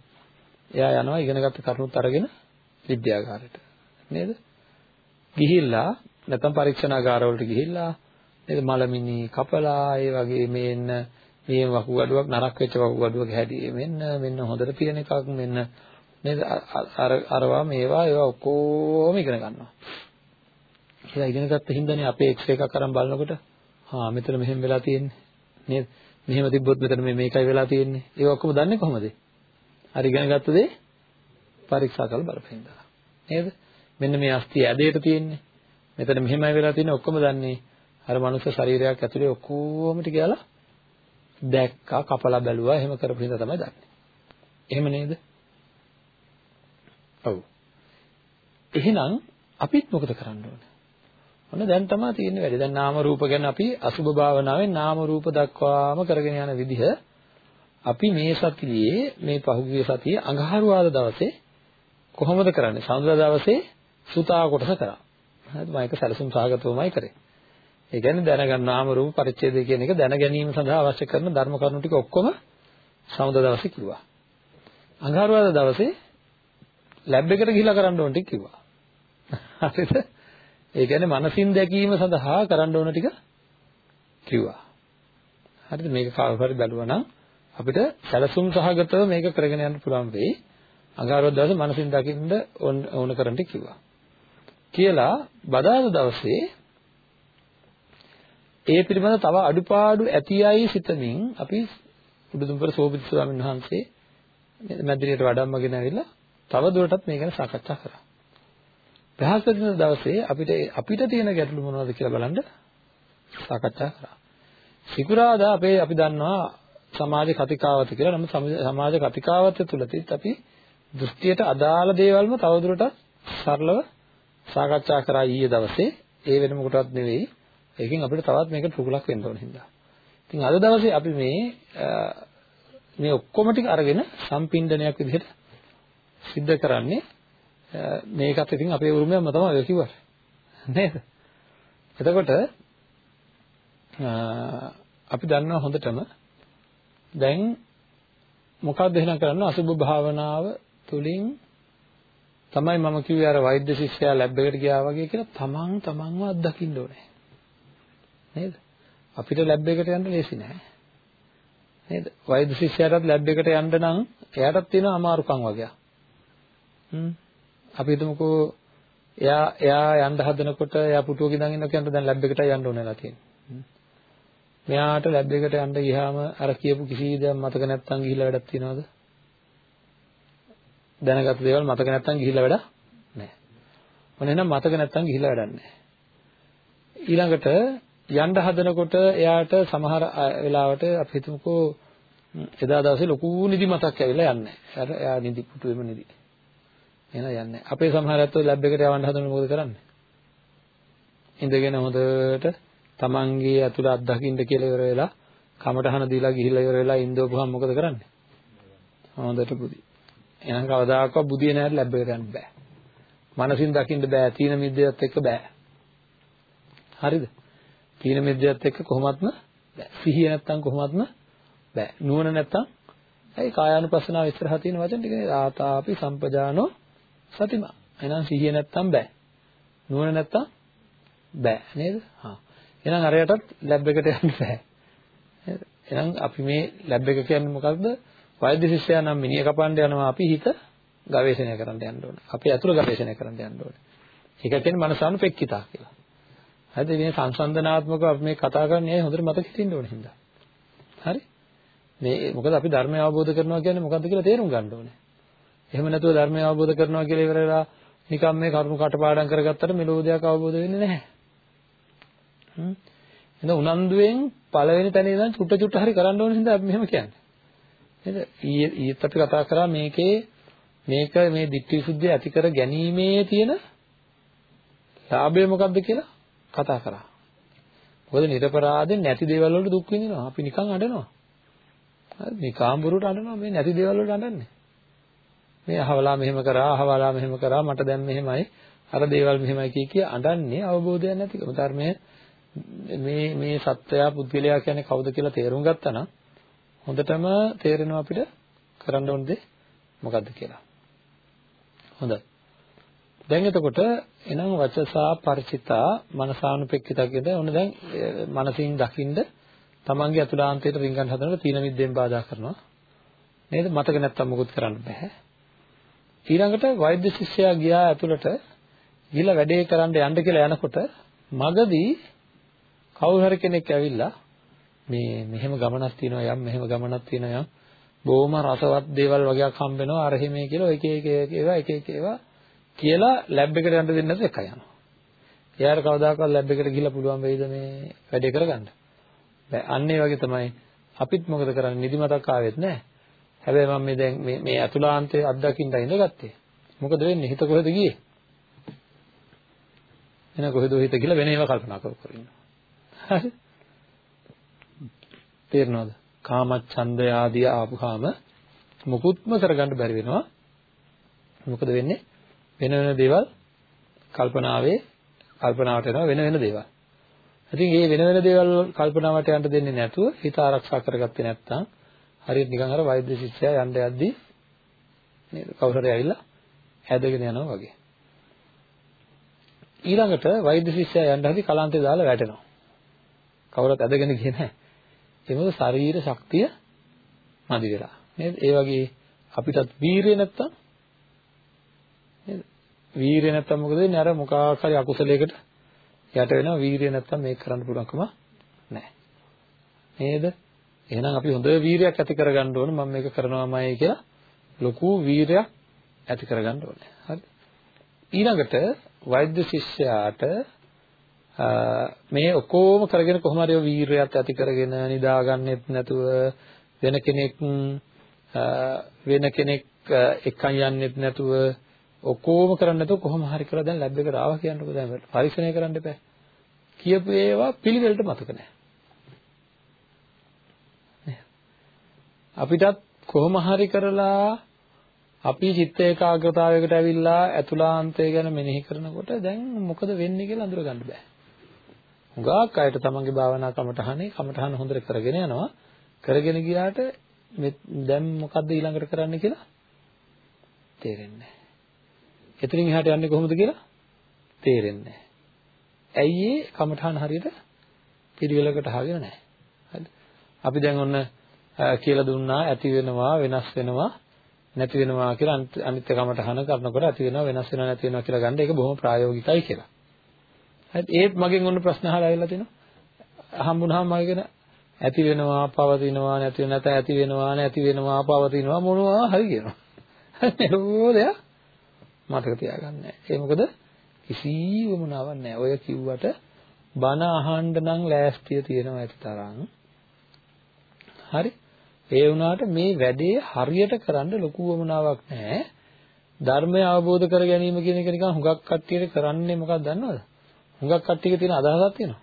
එයා යනවා ඉගෙනගත්ත කරුණුත් අරගෙන විද්‍යාගාරයට. නේද? ගිහිල්ලා නැත්නම් පරීක්ෂණාගාරවලට ගිහිල්ලා නේද මලමිනි කපලා ඒ වගේ මේ එන්න මේ වකුගඩුවක් නරක් වෙච්ච වකුගඩුවක හැටි මෙන්න මෙන්න හොඳට පිරෙන එකක් මෙන්න නේද අර අරවා මේවා ඒවා ඔක්කොම ඉගෙන ගන්නවා. ඒවා ඉගෙන ගත්ත හින්දානේ අපේ එක්ස් එකක් අරන් බලනකොට හා මෙතන මෙහෙම වෙලා තියෙන්නේ නේද? මෙහෙම තිබ්බොත් මෙතන මේ මේකයි වෙලා තියෙන්නේ. ඒක ඔක්කොම දන්නේ කොහොමද? හරි ඉගෙන ගත්ත දේ පරීක්ෂා කරලා බලපින්දා. නේද? මෙන්න මේ අස්තිය ඇදේට තියෙන්නේ. මෙතන මෙහෙමයි වෙලා තියෙන්නේ ඔක්කොම දන්නේ. අර මනුස්ස ශරීරයක් ඇතුලේ ඔක්කොම ටික කියලා දැක්කා කපලා බැලුවා එහෙම කරපු හින්දා තමයි දන්නේ. එහෙම නේද? ඔව්. එහෙනම් අපිත් මොකද කරන්න ඕනේ? ඔන්න දැන් තමයි තියෙන්නේ වැඩි. දැන් නාම රූප ගැන අපි අසුබ භාවනාවෙන් නාම රූප දක්වාම කරගෙන යන විදිහ අපි මේ සතියේ මේ පහුගිය සතියේ අඟහරුවාද දවසේ කොහොමද කරන්නේ? සඳුදා දවසේ සුතා කොටස කරා. හරිද? මම ඒක සැලසුම් සහගතවමයි කරේ. ඒ කියන්නේ දැනගන්න නාම රූප පරිච්ඡේදය කියන එක දැන ගැනීම සඳහා අවශ්‍ය කරන ධර්ම කරුණු ටික ඔක්කොම සමුදා දවසේ කිව්වා. අඟහරුවාදා දවසේ ලැබ් එකට ගිහිල්ලා කරන්න ඕන ටික කිව්වා. හරිද? ඒ කියන්නේ මනසින් දැකීම සඳහා කරන්න ඕන ටික කිව්වා. හරිද? මේක කවුරු හරි බැලුවා නම් අපිට සැලසුම් සහගතව මේක කරගෙන යන්න පුළුවන් වෙයි. අඟහරුවාදා දවසේ මනසින් දකින්න ඕන කරන්න කිව්වා. කියලා බදාද දවසේ ඒ පිළිබඳ තව අඩුපාඩු ඇතියයි සිතමින් අපි උඩුදුම්බර සෝබිත ස්වාමීන් වහන්සේ මැදිරියට වඩම්මගෙන ඇවිල්ලා තව දුරටත් මේ ගැන සාකච්ඡා කරා. බ්‍රහස්පති දවසේ අපිට අපිට තියෙන ගැටලු මොනවද කියලා බලන්න සාකච්ඡා කරා. සිකුරාදා අපේ අපි දන්නවා සමාජ කතිකාවත කියලා. නමුත් සමාජ කතිකාවත තුලදීත් අපි දෘෂ්ටියට අදාළ දේවල්ම තවදුරටත් සරලව සාකච්ඡා කරා ඊයේ දවසේ. ඒ වෙන මොකටවත් නෙවෙයි. ඒකෙන් අපිට තවත් මේක පුරුලක් වෙන්න ඕන හින්දා. ඉතින් අද දවසේ අපි මේ මේ ඔක්කොම ටික අරගෙන සම්පින්ඩනයක් විදිහට සිද්ධ කරන්නේ මේකත් ඉතින් අපේ උරුමයක්ම තමයි ඔය කිව්වට. නේද? එතකොට අපි දන්නවා හොඳටම දැන් මොකක්ද එහෙනම් කරන්න අසුභ භාවනාව තුලින් තමයි මම කිව්වේ අර වෛද්‍ය ශිෂ්‍යයා ලැබ් එකට ගියා වගේ කියලා තමන් තමන්ව අත්දකින්න ඕනේ. නේද? අපිට ලැබ් එකට යන්න ලේසි නෑ. නේද? වෛද්‍ය ශිෂ්‍යයාටත් ලැබ් එකට යන්න නම් එයාටත් තියෙන අමාරුකම් වගේ. හ්ම්. අපි හිතමුකෝ එයා එයා යන්න හදනකොට එයා පුටුවක ඉඳන් ඉන්න කෙනාට දැන් ලැබ් එකට යන්න ඕනෙලා තියෙනවා. මෙයාට ලැබ් එකට යන්න ගියාම අර කියපු කිසි දෙයක් මතක නැත්තම් ගිහිල්ලා වැඩක් තියනවද? දැනගත් දේවල් මතක නැත්තම් ගිහිල්ලා වැඩක් නැහැ. මොන එහෙනම් මතක නැත්තම් ගිහිල්ලා වැඩක් නැහැ. ඊළඟට යන්න හදනකොට එයාට සමහර වෙලාවට අපි හිතමුකෝ එදා දවසේ ලොකු නිදි මතක් ඇවිල්ලා යන්නේ. අර එයා නිදි පුටුවේම නිදි. එහෙනම් යන්නේ. අපේ සමහර අයත් ලැබ් එකට යවන්න හදනකොට මොකද කරන්නේ? ඉඳගෙන හොඳට තමන්ගේ අතුල අත්දකින්න කියලා ඉවර වෙලා කමටහන දීලා ගිහිල්ලා ඉවර වෙලා ඉඳවපුවම මොකද කරන්නේ? හොඳට බුදි. එහෙනම් කවදාකවත් බුදියේ නැහැ ලැබ් එකට යන්න බෑ. මනසින් දකින්න බෑ. තීන මිද්දයත් එක්ක බෑ. හරිද? තීන මිද්දයත් එක්ක කොහොමත්ම බෑ. සිහිය නැත්තම් කොහොමත්ම බෑ. නුවණ නැත්තම් ඇයි කායානුපස්සනාව ඉස්සරහා තියෙන වචන ටිකනේ ආතාපි සම්පජානෝ සතිමා. එහෙනම් සිහිය නැත්තම් බෑ. නුවණ නැත්තම් බෑ නේද? හා. එහෙනම් අරයටත් ලැබ් එකට යන්න බෑ. නේද? එහෙනම් අපි මේ ලැබ් එක කියන්නේ මොකක්ද? වෛද්‍ය ශිෂ්‍යයා නම් මිනිහ කපන්න යනවා අපි හිත ගවේෂණය කරන්න යන්න ඕනේ. අපි අතුල ගවේෂණය කරන්න යන්න ඕනේ. ඒක කියන්නේ මනසානුපෙක්කිතා කියලා. හරිද? මේ සංසන්දනාත්මකව අපි මේ කතා කරන්නේ හොඳට මතක හිටින්න ඕනේ හින්දා. හරි? මේ මොකද අපි ධර්මය අවබෝධ කරනවා කියන්නේ මොකද්ද කියලා තේරුම් ගන්න ඕනේ. එහෙම නැතුව ධර්මය අවබෝධ කරනවා කියලා ඉවර වෙලා නිකම් මේ කරුණු කටපාඩම් කරගත්තට මෙලෝදියක් අවබෝධ වෙන්නේ නැහැ. හ්ම්. එහෙනම් උනන්දුවෙන් පළවෙනි තැන ඉඳන් චුට්ට චුට්ට හරි කරන්න ඕන හින්දා අපි මෙහෙම කියන්නේ. නේද? ඊයේ ඊයේත් අපි කතා කරා මේකේ මේක මේ ditthi visuddhiය ඇති කර ගැනීමේ තියෙන ලාභය මොකක්ද කියලා කතා කරා. මොකද නිර්පරාදෙන් නැති දේවල් වලට දුක් විඳිනවා. අපි නිකන් අඬනවා. හරි මේ කාම්බුරුට අඬනවා මේ නැති දේවල් වලට අඬන්නේ. මේ අහවලා මෙහෙම කරා අහවලා මෙහෙම කරා මට දැන් මෙහෙමයි අර දේවල් මෙහෙමයි කිය කිය අඬන්නේ අවබෝධයක් නැතිකම. ධර්මයේ මේ මේ සත්වයා පුද්ගලයා කියන්නේ කවුද කියලා තේරුම් ගත්තා නම් හොඳටම තේරෙනවා අපිට කරන්න ඕන දේ මොකද්ද කියලා. හොඳයි. දැන් එතකොට එනම් වචසා ಪರಿචිතා මනසානුපෙක්කිතා කියන ඕන දැන් මනසින් දකින්ද තමන්ගේ අතුලාන්තයට රින්ගන් හදනකොට තීන මිද්දෙන් බාධා කරනවා. නේද? මතක නැත්තම් මොකුත් කරන්න බෑ. ඊළඟට වෛද්‍ය ශිෂ්‍යයා ගියා ඇතුළට ගිහලා වැඩේ කරන්න යන්න කියලා යනකොට මගදී කවුරු හරි කෙනෙක් ඇවිල්ලා මේ මෙහෙම ගමනක් තියෙනවා යම් මෙහෙම ගමනක් තියෙනවා යම් බොහොම රසවත් දේවල් වගේක් හම්බ වෙනවා අර හිමේ කියලා එක එක එක ඒවා එක එක ඒවා කියලා ලැබ් එකට යන්න දෙන්නේ නැතුව එකයි යනවා. එයාට කවදාකවත් ලැබ් එකට ගිහිල්ලා පුළුවන් වෙයිද මේ වැඩේ කරගන්න? බෑ. අන්න ඒ වගේ තමයි අපිත් මොකද කරන්නේ? නිදිමතක් ආවෙත් නැහැ. හැබැයි මම මේ දැන් මේ මේ අතුලාන්තයේ අත්දකින්න ඉඳගත්තේ. මොකද වෙන්නේ? හිත කොහෙද ගියේ? එන කොහෙද හිත කියලා වෙන ඒවා කල්පනා කර කර ඉන්නවා. හරි? තේරෙනවද? කාමච්ඡන්දය ආදී ආපුහාම මුකුත්ම කරගන්න බැරි වෙනවා. මොකද වෙන්නේ? වෙන වෙන දේවල් කල්පනාවේ කල්පනාවට එනවා වෙන වෙන දේවල්. ඉතින් මේ වෙන වෙන දේවල් කල්පනාවට යන්න දෙන්නේ නැතුව හිත ආරක්ෂා කරගත්තේ නැත්නම් හරියට නිකන් අර වෛද්‍ය ශිෂ්‍යයා යන්න යද්දී නේද කවුරු හරි ඇවිල්ලා හැදගෙන යනවා වගේ. ඊළඟට වෛද්‍ය ශිෂ්‍යයා යන්න හදි කලාන්තේ දාලා වැටෙනවා. කවුරුත් ඇදගෙන ගියේ නැහැ. ඒ මොකද ශරීර ශක්තිය මදි වෙලා. නේද? ඒ වගේ අපිටත් වීරිය නැත්තම් නේද? වීරිය නැත්තම් මොකද වෙන්නේ? අර මොකක් හරි අකුසලයකට යට වෙනවා. වීරිය නැත්තම් මේක කරන්න පුළුවන්කම නැහැ. නේද? එහෙනම් අපි හොඳ වීරියක් ඇති කරගන්න ඕන මම මේක කරනවාමයි කියලා ලොකු වීරයක් ඇති කරගන්න ඕනේ. හරි. ඊළඟට වෛද්‍ය ශිෂ්‍යයාට මේ ඔක්කොම කරගෙන කොහොම හරි වීරයත් ඇති කරගෙන නිදාගන්නෙත් නැතුව වෙන කෙනෙක් වෙන කෙනෙක් එක්කන් යන්නෙත් නැතුව ඔක්කොම කරන්නේ නැතුව කොහොම හරි කරලා දැන් ලැබ් එකට ආවා කියන්නකෝ දැන් පරීක්ෂණය කරන්න එපා. කියපු ඒවා පිළිවෙලට මතක නැහැ. අපිටත් කොහොම හරි කරලා අපි චිත්ත ඒකාග්‍රතාවයකට ඇවිල්ලා අතුලාන්තය ගැන මෙනෙහි කරනකොට දැන් මොකද වෙන්නේ කියලා අඳුර ගන්න බෑ. හුඟක් අයට තමන්ගේ භාවනා කමටහනේ කමටහන හොඳට කරගෙන යනවා. කරගෙන ගියාට දැන් මොකද්ද ඊළඟට කරන්න කියලා තේරෙන්නේ නැහැ. එතනින් එහාට යන්නේ කොහොමද කියලා තේරෙන්නේ නැහැ. ඇයි ඒ කමටහන හරියට පිළිවෙලකට අහගෙන නැහැ. හරිද? අපි දැන් ඔන්න කියලා දුන්නා ඇති වෙනවා වෙනස් වෙනවා නැති වෙනවා කියලා අනිත්‍ය කමටහන කරනකොට ඇති වෙනවා වෙනස් වෙනවා නැති වෙනවා කියලා ගන්න ඒක බොහොම ප්‍රායෝගිකයි කියලා. හරි ඒත් මගෙන් ඔන්න ප්‍රශ්න අහලා ආවිල්ලා තිනවා. හම්බුනහම මගෙන් ඇති වෙනවා පවතිනවා නැති නැත ඇති වෙනවා නැති වෙනවා පවතිනවා මොනවා හරි කියනවා. හරි මතක තියාගන්න. ඒ මොකද කිසි වමනාවක් නැහැ. ඔය කිව්වට බන අහන්න නම් ලෑස්තිය තියෙනවා ඇති තරම්. හරි. ඒ වුණාට මේ වැඩේ හරියට කරන්න ලොකු වමනාවක් නැහැ. ධර්මය අවබෝධ කර ගැනීම කියන එක නිකන් හුඟක් කට්ටියට කරන්නේ මොකක්ද දන්නවද? හුඟක් කට්ටියක තියෙන අදහසක් තියෙනවා.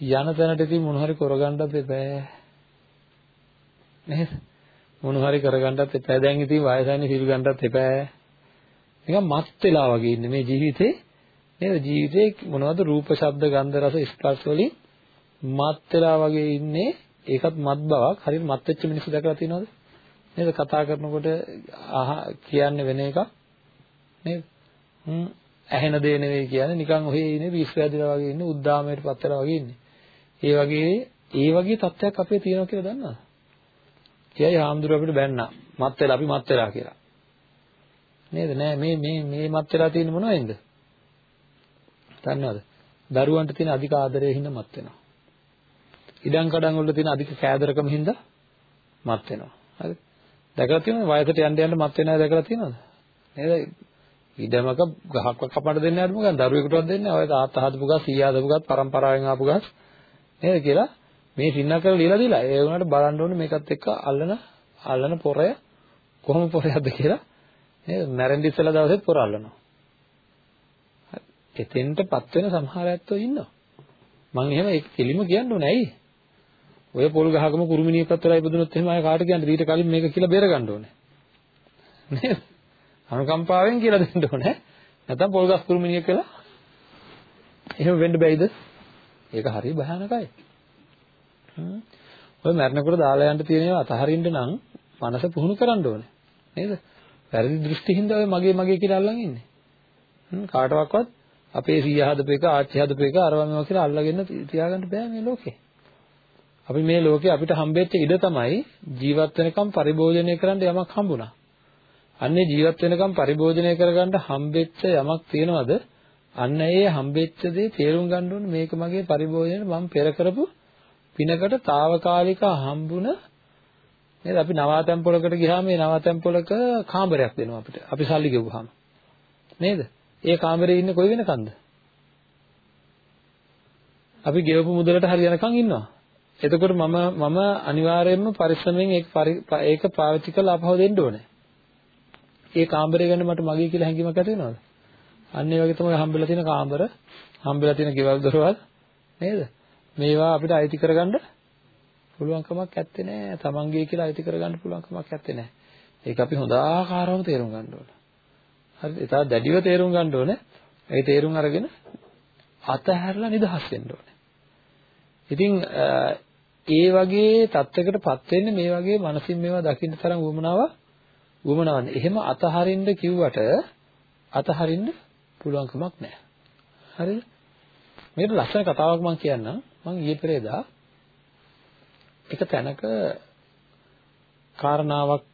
යන තැනට ඉතින් මොන හරි කරගන්නත් එපා. නේද? මොන හරි කරගන්නත් එපා. දැන් ඉතින් වයසයිනේ සිල් ගන්නත් එපා. නිකන් මත් වෙලා වගේ ඉන්නේ මේ ජීවිතේ. නේද? ජීවිතේ මොනවද රූප, ශබ්ද, ගන්ධ, රස, ස්පර්ශ වලින් මත් වෙලා වගේ ඉන්නේ. ඒකත් මත් බවක්. හරියට මත් වෙච්ච මිනිස්සු දැකලා තියෙනවද? නේද? කතා කරනකොට අහ කියන්නේ වෙන එකක්. නේද? හ්ම් ඇහෙන දේ නෙවෙයි කියන්නේ නිකන් ඔහේ ඉන්නේ පිස්සු ඇදලා වගේ ඉන්නේ උද්දාමයට පත් වෙලා වගේ ඉන්නේ. ඒ වගේ ඒ වගේ තත්ත්වයක් අපේ තියෙනවා කියලා දන්නවද? කියයි හාමුදුරුව අපිට බැන්නා. මත් වෙලා අපි මත් වෙලා කියලා. නේද? නෑ මේ මේ මේ මත් වෙලා තියෙන්නේ මොනවෙන්ද? දන්නවද? දරුවන්ට තියෙන අධික ආදරයෙන් හින්දා මත් වෙනවා. ඉඩම් කඩම් වල තියෙන අධික කෑදරකම හින්දා මත් වෙනවා. හරිද? දැකලා තියෙනවද? වයසට යන්න යන්න මත් වෙනවා දැකලා තියෙනවද? නේද? ඉඩමක ගහක් කපන්න දෙන්නේ නැද්ද මොකද? දරුවෙකුටවත් දෙන්නේ නැහැ. ඔය තාත්තා හදපු ගස්, සීයා හදපු ගස්, පරම්පරාවෙන් ආපු ගස්. නේද කියලා? මේ සින්නක් කරලා ලියලා දීලා. ඒ වුණාට බලන්න ඕනේ මේකත් එක්ක අල්ලන අල්ලන පොරය කොහොම පොරයක්ද කියලා. නේද? මැරෙන්න ඉස්සලා දවසෙත් පොර අල්ලනවා. එතෙන්ටපත් වෙන සමහර ඇත්තෝ ඉන්නවා. මම එහෙම ඒක කෙලිම කියන්න ඕනේ. ඇයි? ඔය පොල් ගහකම කුරුමිනියක්වත් වෙලා ඉපදුනොත් එහෙම ආය කාට කියන්නද? ඊට කලින් මේක කියලා බේර ගන්න ඕනේ. නේද? අනුකම්පාවෙන් කියලා දෙන්න ඕනේ නැත්නම් පොල් ගස් කුරුමිනියක් වෙලා එහෙම වෙන්න බැයිද ඒක හරිය භයානකයි. ඔය මරණකොට දාලා යන්න තියෙන ඒවා අතහරින්න නම් මනස පුහුණු කරන්න ඕනේ. නේද? වැරදි දෘෂ්ටි හින්දා ඔය මගේ මගේ කියලා අල්ලන් ඉන්නේ. කාටවත් අපේ සීයා හදපු එක ආච්චි හදපු එක අරවා මේවා කියලා අල්ලගෙන තියාගන්න බෑ මේ ලෝකේ. අපි මේ ලෝකේ අපිට හම්බෙච්ච ඉඩ තමයි ජීවත් වෙනකම් පරිභෝජනය කරන්න යමක් හම්බුණා. අන්නේ ජීවත් වෙනකම් පරිභෝජනය කරගන්න හම්බෙච්ච යමක් තියනවද? අන්න ඒ හම්බෙච්ච දේ තේරුම් ගන්න ඕනේ මේක මගේ පරිභෝජනයේ මම පෙර කරපු පිනකට తాවකාලික හම්බුන නේද අපි නවාතැන් පොලකට ගියාම මේ නවාතැන් පොලක කාමරයක් දෙනවා අපිට අපි සල්ලි ගෙවුවාම නේද? ඒ කාමරේ ඉන්නේ කොයි වෙනකන්ද? අපි ගෙවපු මුදලට හරියනකන් ඉන්නවා. එතකොට මම මම අනිවාර්යයෙන්ම පරිස්සමෙන් ඒක ඒක පාවිච්චි කරලා අපහව දෙන්න ඕනේ. ඒ කාමරය ගැන මට මගේ කියලා හැඟීමක් ඇති වෙනවද? අන්න ඒ වගේ තමයි හම්බෙලා තියෙන කාමර, හම්බෙලා තියෙන ගෙවල් දොරවල් නේද? මේවා අපිට අයිති කරගන්න පුළුවන් කමක් නැත්තේ නෑ. තමන්ගේ කියලා අයිති කරගන්න පුළුවන් කමක් නැත්තේ නෑ. ඒක අපි හොඳ ආකාරවම තේරුම් ගන්න ඕන. හරිද? ඒක දැඩිව තේරුම් ගන්න ඕනේ. ඒ තේරුම් අරගෙන අතහැරලා නිදහස් වෙන්න ඕනේ. ඉතින් ඒ වගේ தත්වයකටපත් වෙන්නේ මේ වගේ මනසින් මේවා දකින්න තරම් වුමනාවක් වුමනාවක්. එහෙම අතහරින්න කිව්වට අතහරින්න පුළුවන් කමක් නැහැ. හරිද? මේකට ලස්සන කතාවක් මම කියන්නම්. මම ඊයේ පෙරේදා එක තැනක කාරණාවක්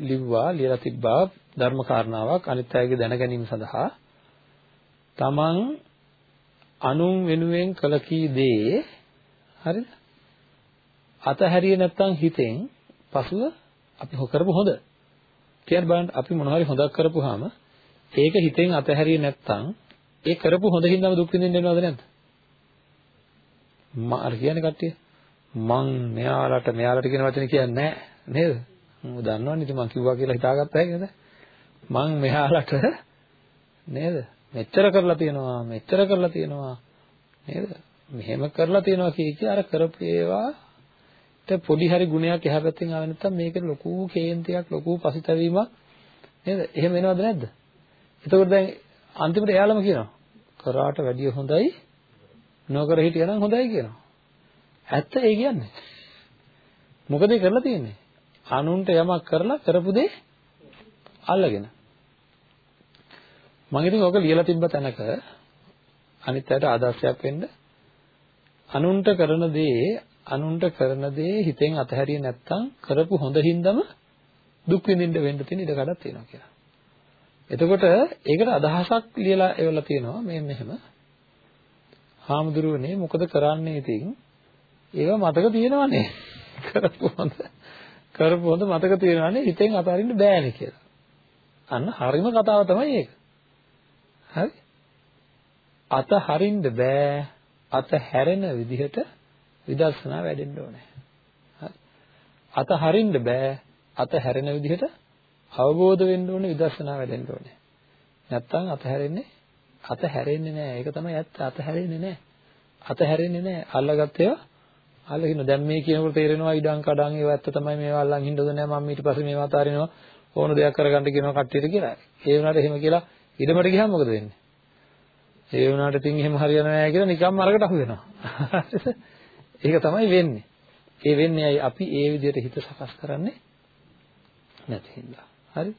ලිව්වා ලියලා තිබ්බා ධර්ම කාරණාවක් අනිත් අයගේ දැන ගැනීම සඳහා තමන් අනුන් වෙනුවෙන් කළ කී දේ හරිද අතහැරියේ නැත්නම් හිතෙන් පසුව අපි කරපු හොඳ කියන බලන්න අපි මොනවා හරි හොදක් කරපුවාම ඒක හිතෙන් අතහැරියේ නැත්නම් ඒ කරපු හොඳ හින්දාම දුක් විඳින්න වෙනවද නැද්ද? මාර් කියන්නේ කට්ටිය මං මෙයාලට මෙයාලට කියන වචනේ කියන්නේ නැහැ නේද? මම දන්නවනේ ඉතින් මං කිව්වා කියලා හිතාගත්තා නේද? මං මෙයාලට නේද? මෙච්චර කරලා තියෙනවා මෙච්චර කරලා තියෙනවා නේද? මෙහෙම කරලා තියෙනවා කිය කිය අර කරපු ඒවාට පොඩි හරි ගුණයක් එහා පැත්තෙන් ආව නැත්නම් මේකට ලොකු කේන්තියක් ලොකු පසිතැවීමක් නේද? එහෙම වෙනවද නැද්ද? එතකොට දැන් අන්තිමට එයාලම කියනවා කරාට වැඩිය හොඳයි නොකර හිටියනම් හොඳයි කියනවා. ඇත්ත ඒ කියන්නේ. මොකද ඒ කරලා තියෙන්නේ? අනුන්ට යමක් කරලා කරපු දේ අල්ලගෙන. මම ඉතින් ඕක ලියලා තිබ්බ තැනක අනිත් අයට ආදර්ශයක් වෙන්න අනුන්ට කරන දේ අනුන්ට කරන දේ හිතෙන් අතහැරියේ නැත්නම් කරපු හොඳ හින්දම දුක් විඳින්න වෙන්න තියෙන ඉඩ කඩක් තියෙනවා කියලා. එතකොට ඒකට අදහසක් ලියලා එවලා තියෙනවා මේ මෙහෙම. හාමුදුරුවනේ මොකද කරන්නේ ඉතින්? ඒව මතක තියෙනවනේ. කරපු හොඳ කරපු හොඳ මතක තියෙනවනේ හිතෙන් අතාරින්න බෑනේ කියලා. අන්න හරිම කතාව තමයි ඒක. හරි? අත හරින්න බෑ. අත හැරෙන විදිහට විදර්ශනා වැඩෙන්න ඕනේ. හරි? අත හරින්න බෑ. අත හැරෙන විදිහට අවබෝධ වෙන්න ඕනේ විදර්ශනා වැඩෙන්න ඕනේ. නැත්තම් අත හැරෙන්නේ අත හැරෙන්නේ නැහැ. ඒක තමයි ඇත්ත. අත හැරෙන්නේ නැහැ. අත හැරෙන්නේ නැහැ. අල්ලගත්ත ඒවා අල්ලගෙන දැන් මේ කියනකොට තේරෙනවා ඉඩම් කඩම් ඒවා ඇත්ත තමයි මේවා අල්ලන් හින්දද නැහැ මම ඊට පස්සේ මේවා අතාරිනවා ඕන දෙයක් කරගන්න කියනවා කට්ටියට කියලා. ඒ වුණාට එහෙම කියලා ඉඩමට ගියාම මොකද වෙන්නේ? ඒ වුණාට ඉතින් එහෙම හරියන්නේ නැහැ කියලා නිකම්ම අරකට අහු වෙනවා. ඒක තමයි වෙන්නේ. ඒ වෙන්නේ ඇයි අපි ඒ විදිහට හිත සකස් කරන්නේ නැති හින්දා. හරි?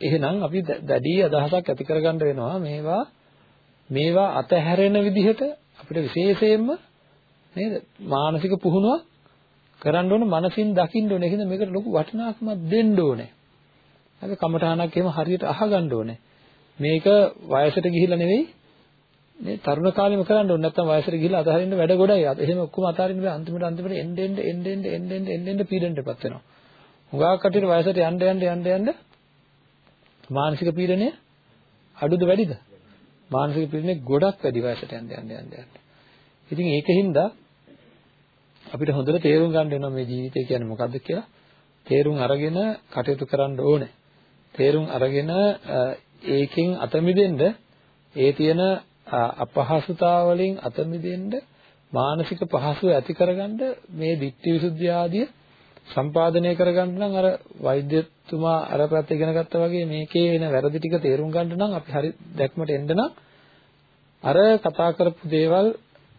එහෙනම් අපි දැඩි අදහසක් ඇති කරගන්න වෙනවා මේවා මේවා අතහැරෙන විදිහට අපිට විශේෂයෙන්ම නේද? මානසික පුහුණුවක් කරන්න ඕන මනසින් දකින්න ඕනේ. එහෙනම් මේකට ලොකු වටිනාකමක් දෙන්න ඕනේ. හරි කමඨානක් එහෙම හරියට අහගන්න ඕනේ. මේක වයසට ගිහිල්ලා නෙවෙයි මේ තරුණ කාලෙම කරන්න ඕනේ. නැත්තම් වයසට ගිහිල්ලා අතහරින්න වැඩ ගොඩයි. එහෙම ඔක්කොම අතහරින්න බෑ. අන්තිමට අන්තිමට එන්න එන්න එන්න එන්න එන්න එන්න එන්න එන්න පීඩනයටපත් වෙනවා. හුඟක් කටියට වයසට යන්න යන්න යන්න යන්න මානසික පීඩනය අඩුද වැඩිද? මානසික පීඩනය ගොඩක් වැඩි වයසට යන්න යන්න යන්න යන්න. ඉතින් ඒකින්ද අපිට හොඳට තේරුම් ගන්න වෙනවා මේ ජීවිතය කියන්නේ මොකද්ද කියලා. තේරුම් අරගෙන කටයුතු කරන්න ඕනේ. තේරුම් අරගෙන ඒකෙන් අත මිදෙන්න ඒ තියෙන අපහසුතාව වලින් අත මිදෙන්න මානසික පහසුව ඇති කරගන්න මේ ditthi visuddhi ආදිය සම්පාදනය කරගන්න නම් අර වෛද්‍යතුමා අර පැත්ත ඉගෙන ගත්තා වගේ මේකේ එන වැරදි ටික තේරුම් ගන්න නම් අපි හරි දැක්මට එන්න නම් අර කතා කරපු දේවල්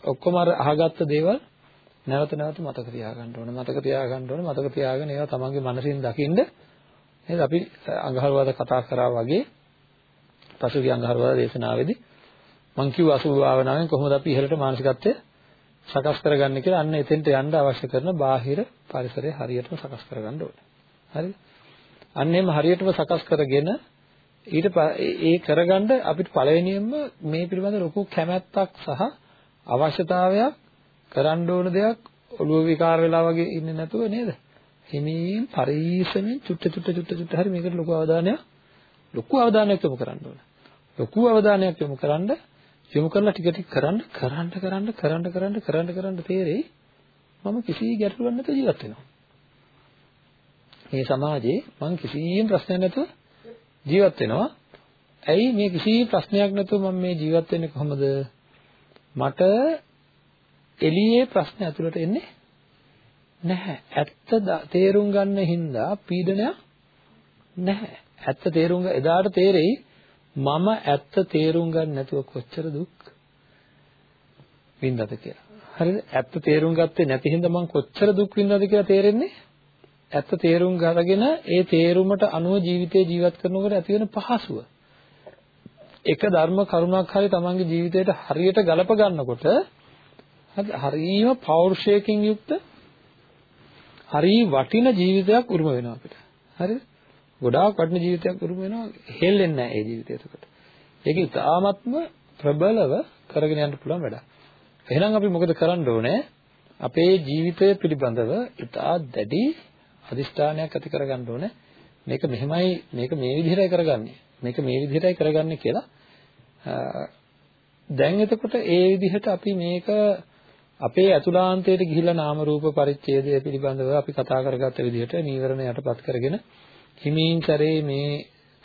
ඔක්කොම අර අහගත්ත දේවල් නැවත නැවත මතක තියාගන්න ඕනේ මතක තියාගන්න ඕනේ මතක තියාගෙන ඒවා තමන්ගේ මනසින් දකින්න. නේද? අපි අඟහරුවාද කතා කරා වගේ පසුගිය අඟහරුවාද දේශනාවේදී මං කිව්ව අසුභ භාවනාවෙන් කොහොමද අපි ඉහළට මානසිකත්වය සකස් කරගන්නේ කියලා අන්න එතෙන්ට යන්න අවශ්‍ය කරන බාහිර පරිසරය හරියටම සකස් කරගන්න ඕනේ. හරිද? අන්න එහෙම හරියටම සකස් කරගෙන ඊට ඒ කරගන්න අපිට පළවෙනියෙන්ම මේ පිළිබඳ ලොකු කැමැත්තක් සහ අවශ්‍යතාවයක් කරන්න ඕන දෙයක් ඔළුව විකාර වෙලා වගේ ඉන්නේ නැතුව නේද? හිමීන් පරිස්සමෙන් චුට්ට චුට්ට චුට්ට චුට්ට හරි මේකට ලොකු අවධානයක් ලොකු අවධානයක් යොමු කරන්න ඕන. ලොකු අවධානයක් යොමු කරන්න යොමු කරලා ටික ටික කරන්න කරන්න කරන්න කරන්න කරන්න කරන්න කරන්න තේරෙයි මම කිසි ගැටලුවක් නැතුව ජීවත් වෙනවා. මේ සමාජේ මම කිසිම ප්‍රශ්නයක් නැතුව ජීවත් වෙනවා. ඇයි මේ කිසි ප්‍රශ්නයක් නැතුව මම මේ ජීවත් වෙන්නේ කොහොමද? මට එළියේ ප්‍රශ්න ඇතුළට එන්නේ නැහැ. ඇත්ත තේරුම් ගන්න හින්දා පීඩනයක් නැහැ. ඇත්ත තේරුම් එදාට තේරෙයි මම ඇත්ත තේරුම් ගන්න නැතුව කොච්චර දුක් වින්දාද කියලා. හරිද? ඇත්ත තේරුම් ගත්තේ නැති හින්දා මම කොච්චර දුක් වින්දාද කියලා තේරෙන්නේ ඇත්ත තේරුම් ගන්නගෙන ඒ තේරුමට අනුව ජීවිතේ ජීවත් කරනකොට ඇති වෙන පහසුව. එක ධර්ම කරුණක් හරි තමන්ගේ ජීවිතයට හරියට ගලප ගන්නකොට හරිම පෞරුෂයකින් යුක්ත හරි වටින ජීවිතයක් උරුම වෙනවා අපිට. හරිද? ගොඩාක් වටින ජීවිතයක් උරුම වෙනවා හෙල්ලෙන්නේ නැහැ ඒ ජීවිතය එතකොට. ඒක ඉතාමත්ම ප්‍රබලව කරගෙන යන්න පුළුවන් වැඩක්. එහෙනම් අපි මොකද කරන්න ඕනේ? අපේ ජීවිතය පිළිබඳව ඉතා දැඩි අදිෂ්ඨානයක් ඇති කරගන්න ඕනේ. මේක මෙහෙමයි මේක මේ විදිහටයි කරගන්නේ. මේක මේ විදිහටයි කරගන්නේ කියලා. දැන් එතකොට ඒ විදිහට අපි මේක අපේ අතුලාන්තයට ගිහිලා නාම රූප පරිච්ඡේදය පිළිබඳව අපි කතා කරගත්ත විදිහට නීවරණ යටපත් කරගෙන හිමින් සැරේ මේ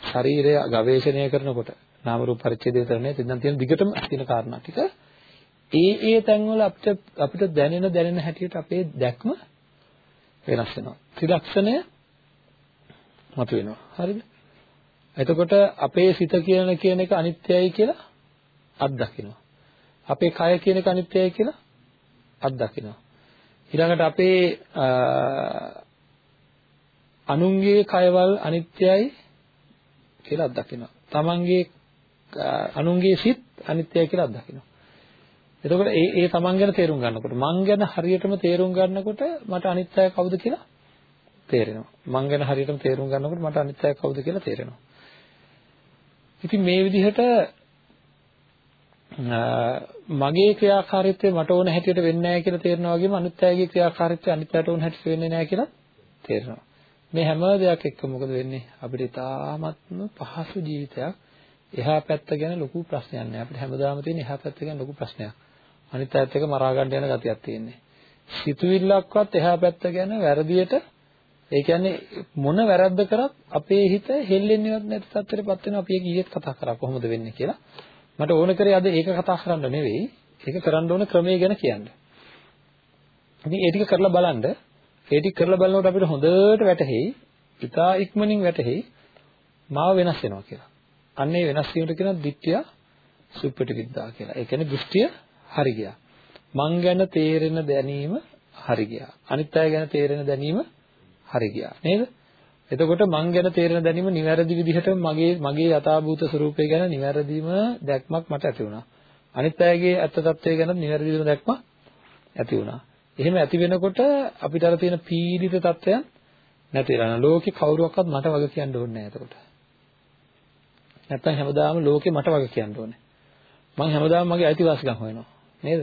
ශරීරය ගවේෂණය කරනකොට නාම රූප පරිච්ඡේදය විතරනේ දැන් තියෙන දිගටම තියෙන කාරණා ටික ඒ ඒ තැන්වල අපිට අපිට දැනෙන දැනෙන හැටියට අපේ දැක්ම වෙනස් වෙනවා. ත්‍රිලක්ෂණය මතුවෙනවා. හරිද? එතකොට අපේ සිත කියන කියන එක අනිත්‍යයි කියලා අත්දකිනවා. අපේ කය කියන එක අනිත්‍යයි කියලා අත්දකිනවා. ඊළඟට අපේ අනුන්ගේ කයවල් අනිත්‍යයි කියලා අත්දකිනවා. තමන්ගේ අනුන්ගේ සිත් අනිත්‍යයි කියලා අත්දකිනවා. එතකොට ඒ ඒ තමන් ගැන තේරුම් ගන්නකොට මං ගැන හරියටම තේරුම් ගන්නකොට මට අනිත්‍යය කවුද කියලා තේරෙනවා. මං ගැන හරියටම තේරුම් ගන්නකොට මට අනිත්‍යය කවුද කියලා තේරෙනවා. ඉතින් මේ විදිහට මගේ ක්‍රියාකාරීත්වය මට ඕන හැටියට වෙන්නේ නැහැ කියලා තේරෙනවා වගේම අනිත්‍යයේ ක්‍රියාකාරීත්වය අනිත්‍යයට ඕන හැටියට වෙන්නේ නැහැ කියලා තේරෙනවා. මේ හැම දෙයක් එක්ක මොකද වෙන්නේ? අපිට ඉතාමත්ම පහසු ජීවිතයක්. එහා පැත්ත ගැන ලොකු ප්‍රශ්නයක් නැහැ. අපිට හැමදාම තියෙන එහා පැත්ත ගැන ලොකු ප්‍රශ්නයක්. අනිත් පැත්ත එක මරා ගන්න යන ගතියක් තියෙන්නේ. සිතුවිල්ලක්වත් එහා පැත්ත ගැන වැරදියට ඒ කියන්නේ මොන වැරද්ද කරත් අපේ හිත හෙල්ලෙන්නේවත් නැති තත්ත්වයටපත් වෙනවා අපි ඒක ඊයේත් කතා කරා කොහොමද වෙන්නේ කියලා. මට ඕන කරේ අද ඒක කතා කරන්න නෙවෙයි. ඒක කරන්න ඕන ක්‍රමය ගැන කියන්න. ඉතින් ඒ ටික කරලා බලන්න. ඒ ටික කරලා බලනකොට අපිට හොඳට වැටහෙයි. ඉතා ඉක්මනින් වැටහෙයි මාව වෙනස් වෙනවා කියලා. අන්න ඒ වෙනස් වීමට කියනවා දිට්ඨිය සුප්පටිවිද්දා කියලා. ඒ කියන්නේ දෘෂ්ටිය හරි ගියා. මං ගැන තේරෙන දැනීම හරි ගියා. අනිත් අය ගැන තේරෙන දැනීම හරි ගියා. නේද? එතකොට මං ගැන තේරෙන දැනීම නිවැරදි විදිහට මගේ මගේ යථාභූත ස්වરૂපය ගැන නිවැරදිම දැක්මක් මට ඇති වුණා. අනිත් අයගේ ඇත්ත తත්වය ගැන නිවැරදිම දැක්මක් ඇති වුණා. එහෙම ඇති වෙනකොට අපිට අර තියෙන පීඩිත తත්වයන් නැති වෙනවා. ලෝකේ කවුරුවක්වත් මට වග කියන්න ඕනේ නැහැ එතකොට. නැත්තම් හැමදාම ලෝකේ මට වග කියන්න ඕනේ. මං හැමදාම මගේ අයිතිවාසිකම් හොයනවා. නේද?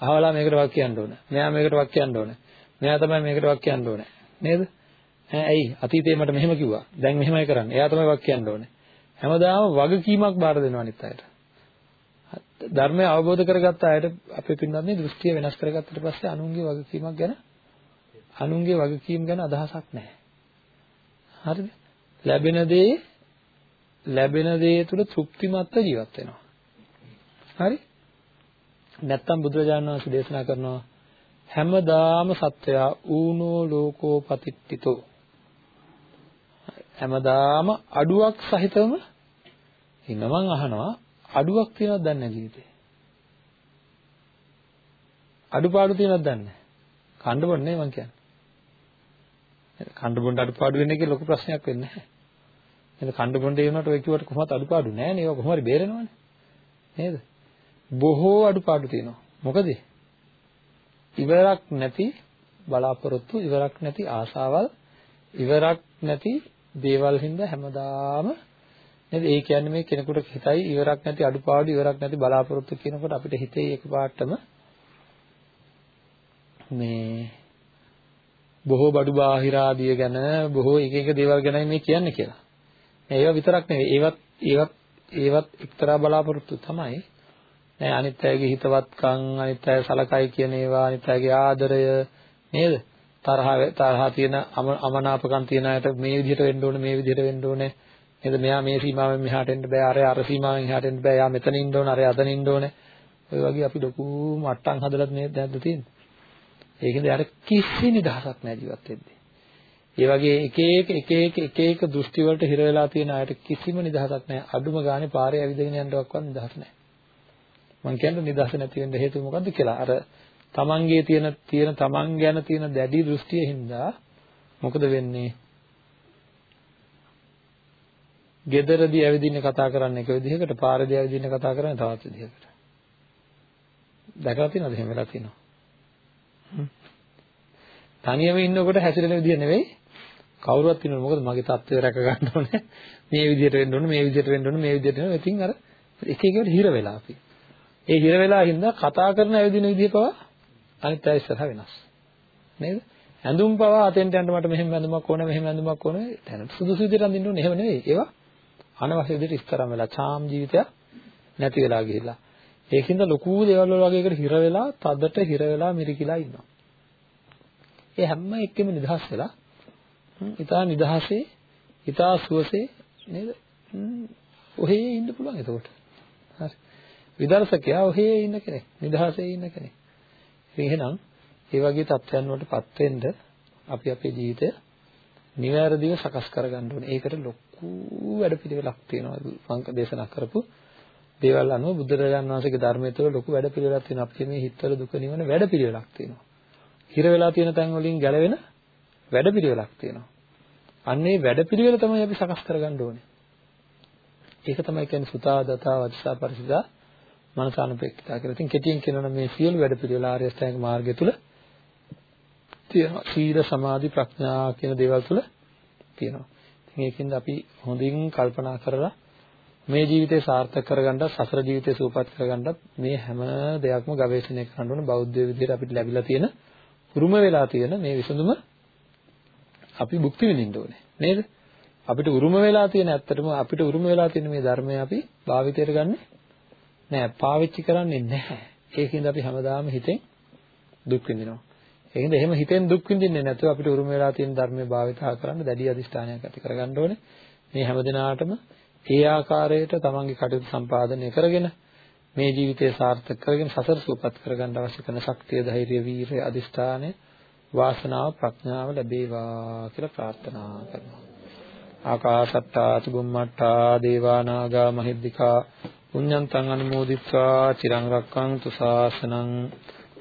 අහවලා මේකට වක් කියන්න ඕන. මෙයා මේකට වක් කියන්න ඕන. මෙයා තමයි මේකට වක් කියන්න ඕන. නේද? ඈ ඇයි අතීතේ මට මෙහෙම කිව්වා. දැන් මෙහෙමයි කරන්නේ. එයා තමයි වක් කියන්න ඕනේ. හැමදාම වගකීමක් බාර දෙනවා අනිත් අයට. ධර්මය අවබෝධ කරගත්ත අයට අපේ පින්වත්නි දෘෂ්ටිය වෙනස් කරගත්තට පස්සේ අනුන්ගේ වගකීමක් ගැන අනුන්ගේ වගකීම් ගැන අදහසක් නැහැ. හරිද? ලැබෙන දේ ලැබෙන දේ තුල තෘප්තිමත්ව ජීවත් වෙනවා. හරි? නැත්තම් බුදුරජාණන් වහන්සේ දේශනා කරනවා හැමදාම සත්වයා ඌනෝ ලෝකෝ පතිට්ඨිතෝ හැමදාම අඩුවක් සහිතවම ඉන්න මං අහනවා අඩුවක් තියෙනවද දන්නේ නැහැ ජීවිතේ අඩුපාඩු තියෙනවද දන්නේ නැහැ. කණ්ඩ බොන්නේ මං කියන්නේ. කණ්ඩ බොන්න අඩුපාඩු වෙන්නේ කියලා ලොකු ප්‍රශ්නයක් වෙන්නේ නැහැ. නේද කණ්ඩ බොන්න ඒ වුණාට ඔය කිව්වට කොහොමද අඩුපාඩු නැහැ නේ. ඒක කොහොම හරි බේරෙනවනේ. නේද? බොහෝ අඩුපාඩු තියෙනවා. මොකද? ඉවරක් නැති බලාපොරොත්තු, ඉවරක් නැති ආසාවල්, ඉවරක් නැති දේවල් හින්දා හැමදාම නේද? ඒ කියන්නේ මේ කෙනෙකුට හිතයි ඉවරක් නැති අඩුපාඩු, ඉවරක් නැති බලාපොරොත්තු කියනකොට අපිට හිතේ එකපාරටම මේ බොහෝ බඩු බාහිර ආදිය ගැන බොහෝ එක එක දේවල් ගැනයි මේ කියන්නේ කියලා. ඒවා විතරක් නෙවෙයි ඒවත් ඒවත් ඒවත් එක්තරා බලාපොරොත්තු තමයි. නෑ අනිත් අයගේ හිතවත්කම් අනිත් අය සලකයි කියන ඒවා අනිත් අයගේ ආදරය නේද? තරහ තරහ තියෙන අමනාපකම් තියෙන අයට මේ විදිහට වෙන්න ඕනේ මේ විදිහට වෙන්න ඕනේ නේද? මෙයා මේ සීමාවෙන් මෙහාට එන්න බෑ අර අර සීමාවෙන් එහාට එන්න බෑ. යා මෙතන ඉන්න ඕනේ අර අතන ඉන්න ඕනේ. ඔය වගේ අපි ලොකු මට්ටම් හදලා නේද නැද්ද තියෙන්නේ? ඒකෙන්ද යාර කිසි නිදහසක් නැහැ ජීවත් වෙද්දී. ඒ වගේ එක එක එක එක එක එක දෘෂ්ටි වලට හිර වෙලා තියෙන අයට කිසිම නිදහසක් නැහැ. අඩුම ගානේ පාරේ ඇවිදගෙන යන්නවත් නිදහස නැහැ. මම කියන්නේ නිදහස නැති වෙන්න හේතුව මොකද්ද කියලා. අර තමන්ගේ තියෙන තියෙන තමන් ගැන තියෙන දැඩි දෘෂ්ටිය හින්දා මොකද වෙන්නේ? ගෙදරදී ඇවිදින්න කතා කරන්නේ එක විදිහකට, පාරේදී ඇවිදින්න කතා කරන්නේ තවත් විදිහකට. දැකලා තියෙනවද එහෙම වෙලා තියෙනවද? තනියම ඉන්නකොට හැසිරෙන විදිහ නෙවෙයි. කවුරුවත් ඉන්නවද මොකද මගේ தත්ත්වය රැක ගන්න ඕනේ? මේ විදිහට වෙන්න ඕනේ මේ විදිහට වෙන්න ඕනේ මේ විදිහට වෙන්න ඉතින් අර එක එකට හිර වෙලා අපි. ඒ හිර වෙලා හින්දා කතා කරන ඇවිදින විදිහ පවා අනිත් අය ඉස්සරහ වෙනස්. නේද? ඇඳුම් පවා අතෙන්ට යන්න මට මෙහෙම ඇඳුමක් ඕනේ මෙහෙම ඇඳුමක් ඕනේ. දැනට සුදුසු විදිහට අඳින්න ඕනේ. එහෙම නෙවෙයි. ඒවා අනවශ්‍ය විදිහට ඉස්තරම් වෙලා චාම් ජීවිතයක් නැති වෙලා ගිහිල්ලා ඒකින්ද ලොකු දේවල් වල වගේ එකට හිර වෙලා තදට හිර වෙලා මිරිකිලා ඉන්නවා ඒ හැම එකෙම නිදහස් වෙලා ඊටා නිදහසේ ඊටා සුවසේ නේද? ඔහේ ඉන්න පුළුවන් එතකොට. හරි. විදර්ශකයා ඔහේ ඉන්න කෙනෙක්. නිදහසේ ඉන්න කෙනෙක්. ඉතින් එහෙනම් ඒ වගේ තත්ත්වයන් වලටපත් වෙන්න අපි අපේ ජීවිතය නිවැරදිව සකස් කරගන්න ඕනේ. ඒකට ලොකු වැඩපිළිවෙලක් තියෙනවා. මම දේශනා කරපු දේවල් අනුව බුදුරජාණන් වහන්සේගේ ධර්මයේ තුළ ලොකු වැඩපිළිවෙලක් තියෙනවා. අපේ මේ හිතවල දුක නිවන වැඩපිළිවෙලක් තියෙනවා. හිර වෙලා තියෙන තැන් වලින් ගැලවෙන වැඩපිළිවෙලක් තියෙනවා. අන්න ඒ වැඩපිළිවෙල තමයි අපි සකස් කරගන්න ඕනේ. ඒක තමයි කියන්නේ සුතා දතා වචසා පරිසිදා මනසානුපෙක්ඛිතා කියලා. ඉතින් කෙටියෙන් කියනවා මේ සියලු වැඩපිළිවෙල ආර්ය අෂ්ටාංග මාර්ගය තුල තියෙනවා. සීල සමාධි ප්‍රඥා කියන දේවල් තුල තියෙනවා. ඉතින් ඒකෙන්ද අපි හොඳින් කල්පනා කරලා මේ ජීවිතේ සාර්ථක කරගන්න සසර ජීවිතේ සූපපත් කරගන්නත් මේ හැම දෙයක්ම ගවේෂණය කරන්න ඕන බෞද්ධ විදිහට අපිට ලැබිලා තියෙන උරුම වෙලා තියෙන මේ විසඳුම අපි භුක්ති විඳින්න ඕනේ නේද? අපිට උරුම වෙලා තියෙන ඇත්තටම අපිට උරුම වෙලා තියෙන මේ ධර්මය අපි භාවිතයට ගන්නෙ නෑ පාවිච්චි කරන්නේ නැහැ. ඒකින්ද අපි හැමදාම හිතෙන් දුක් විඳිනවා. ඒකින්ද එහෙම හිතෙන් දුක් විඳින්නේ නැතුව අපිට උරුම වෙලා තියෙන ධර්මය භාවිතා කරන්න දැඩි අදිෂ්ඨානයක් ඇති කරගන්න ඕනේ. මේ හැමදිනාටම ඒ ආකාරයට තමන්ගේ කටයුතු සම්පාදනය කරගෙන මේ ජීවිතය සාර්ථක කරගෙන සසර සූපත් කරගන්න අවශ්‍ය කරන ශක්තිය, ධෛර්යය, වීරිය, අදිෂ්ඨානය, වාසනාව, ප්‍රඥාව ලැබේවා කියලා ප්‍රාර්ථනා කරනවා. ආකාශත්තා චුම්මට්ටා දේවා නාග මහිද්దికා පුඤ්ඤන්තං අනුමෝදිත්වා චිරං රක්ඛන්තු ශාසනං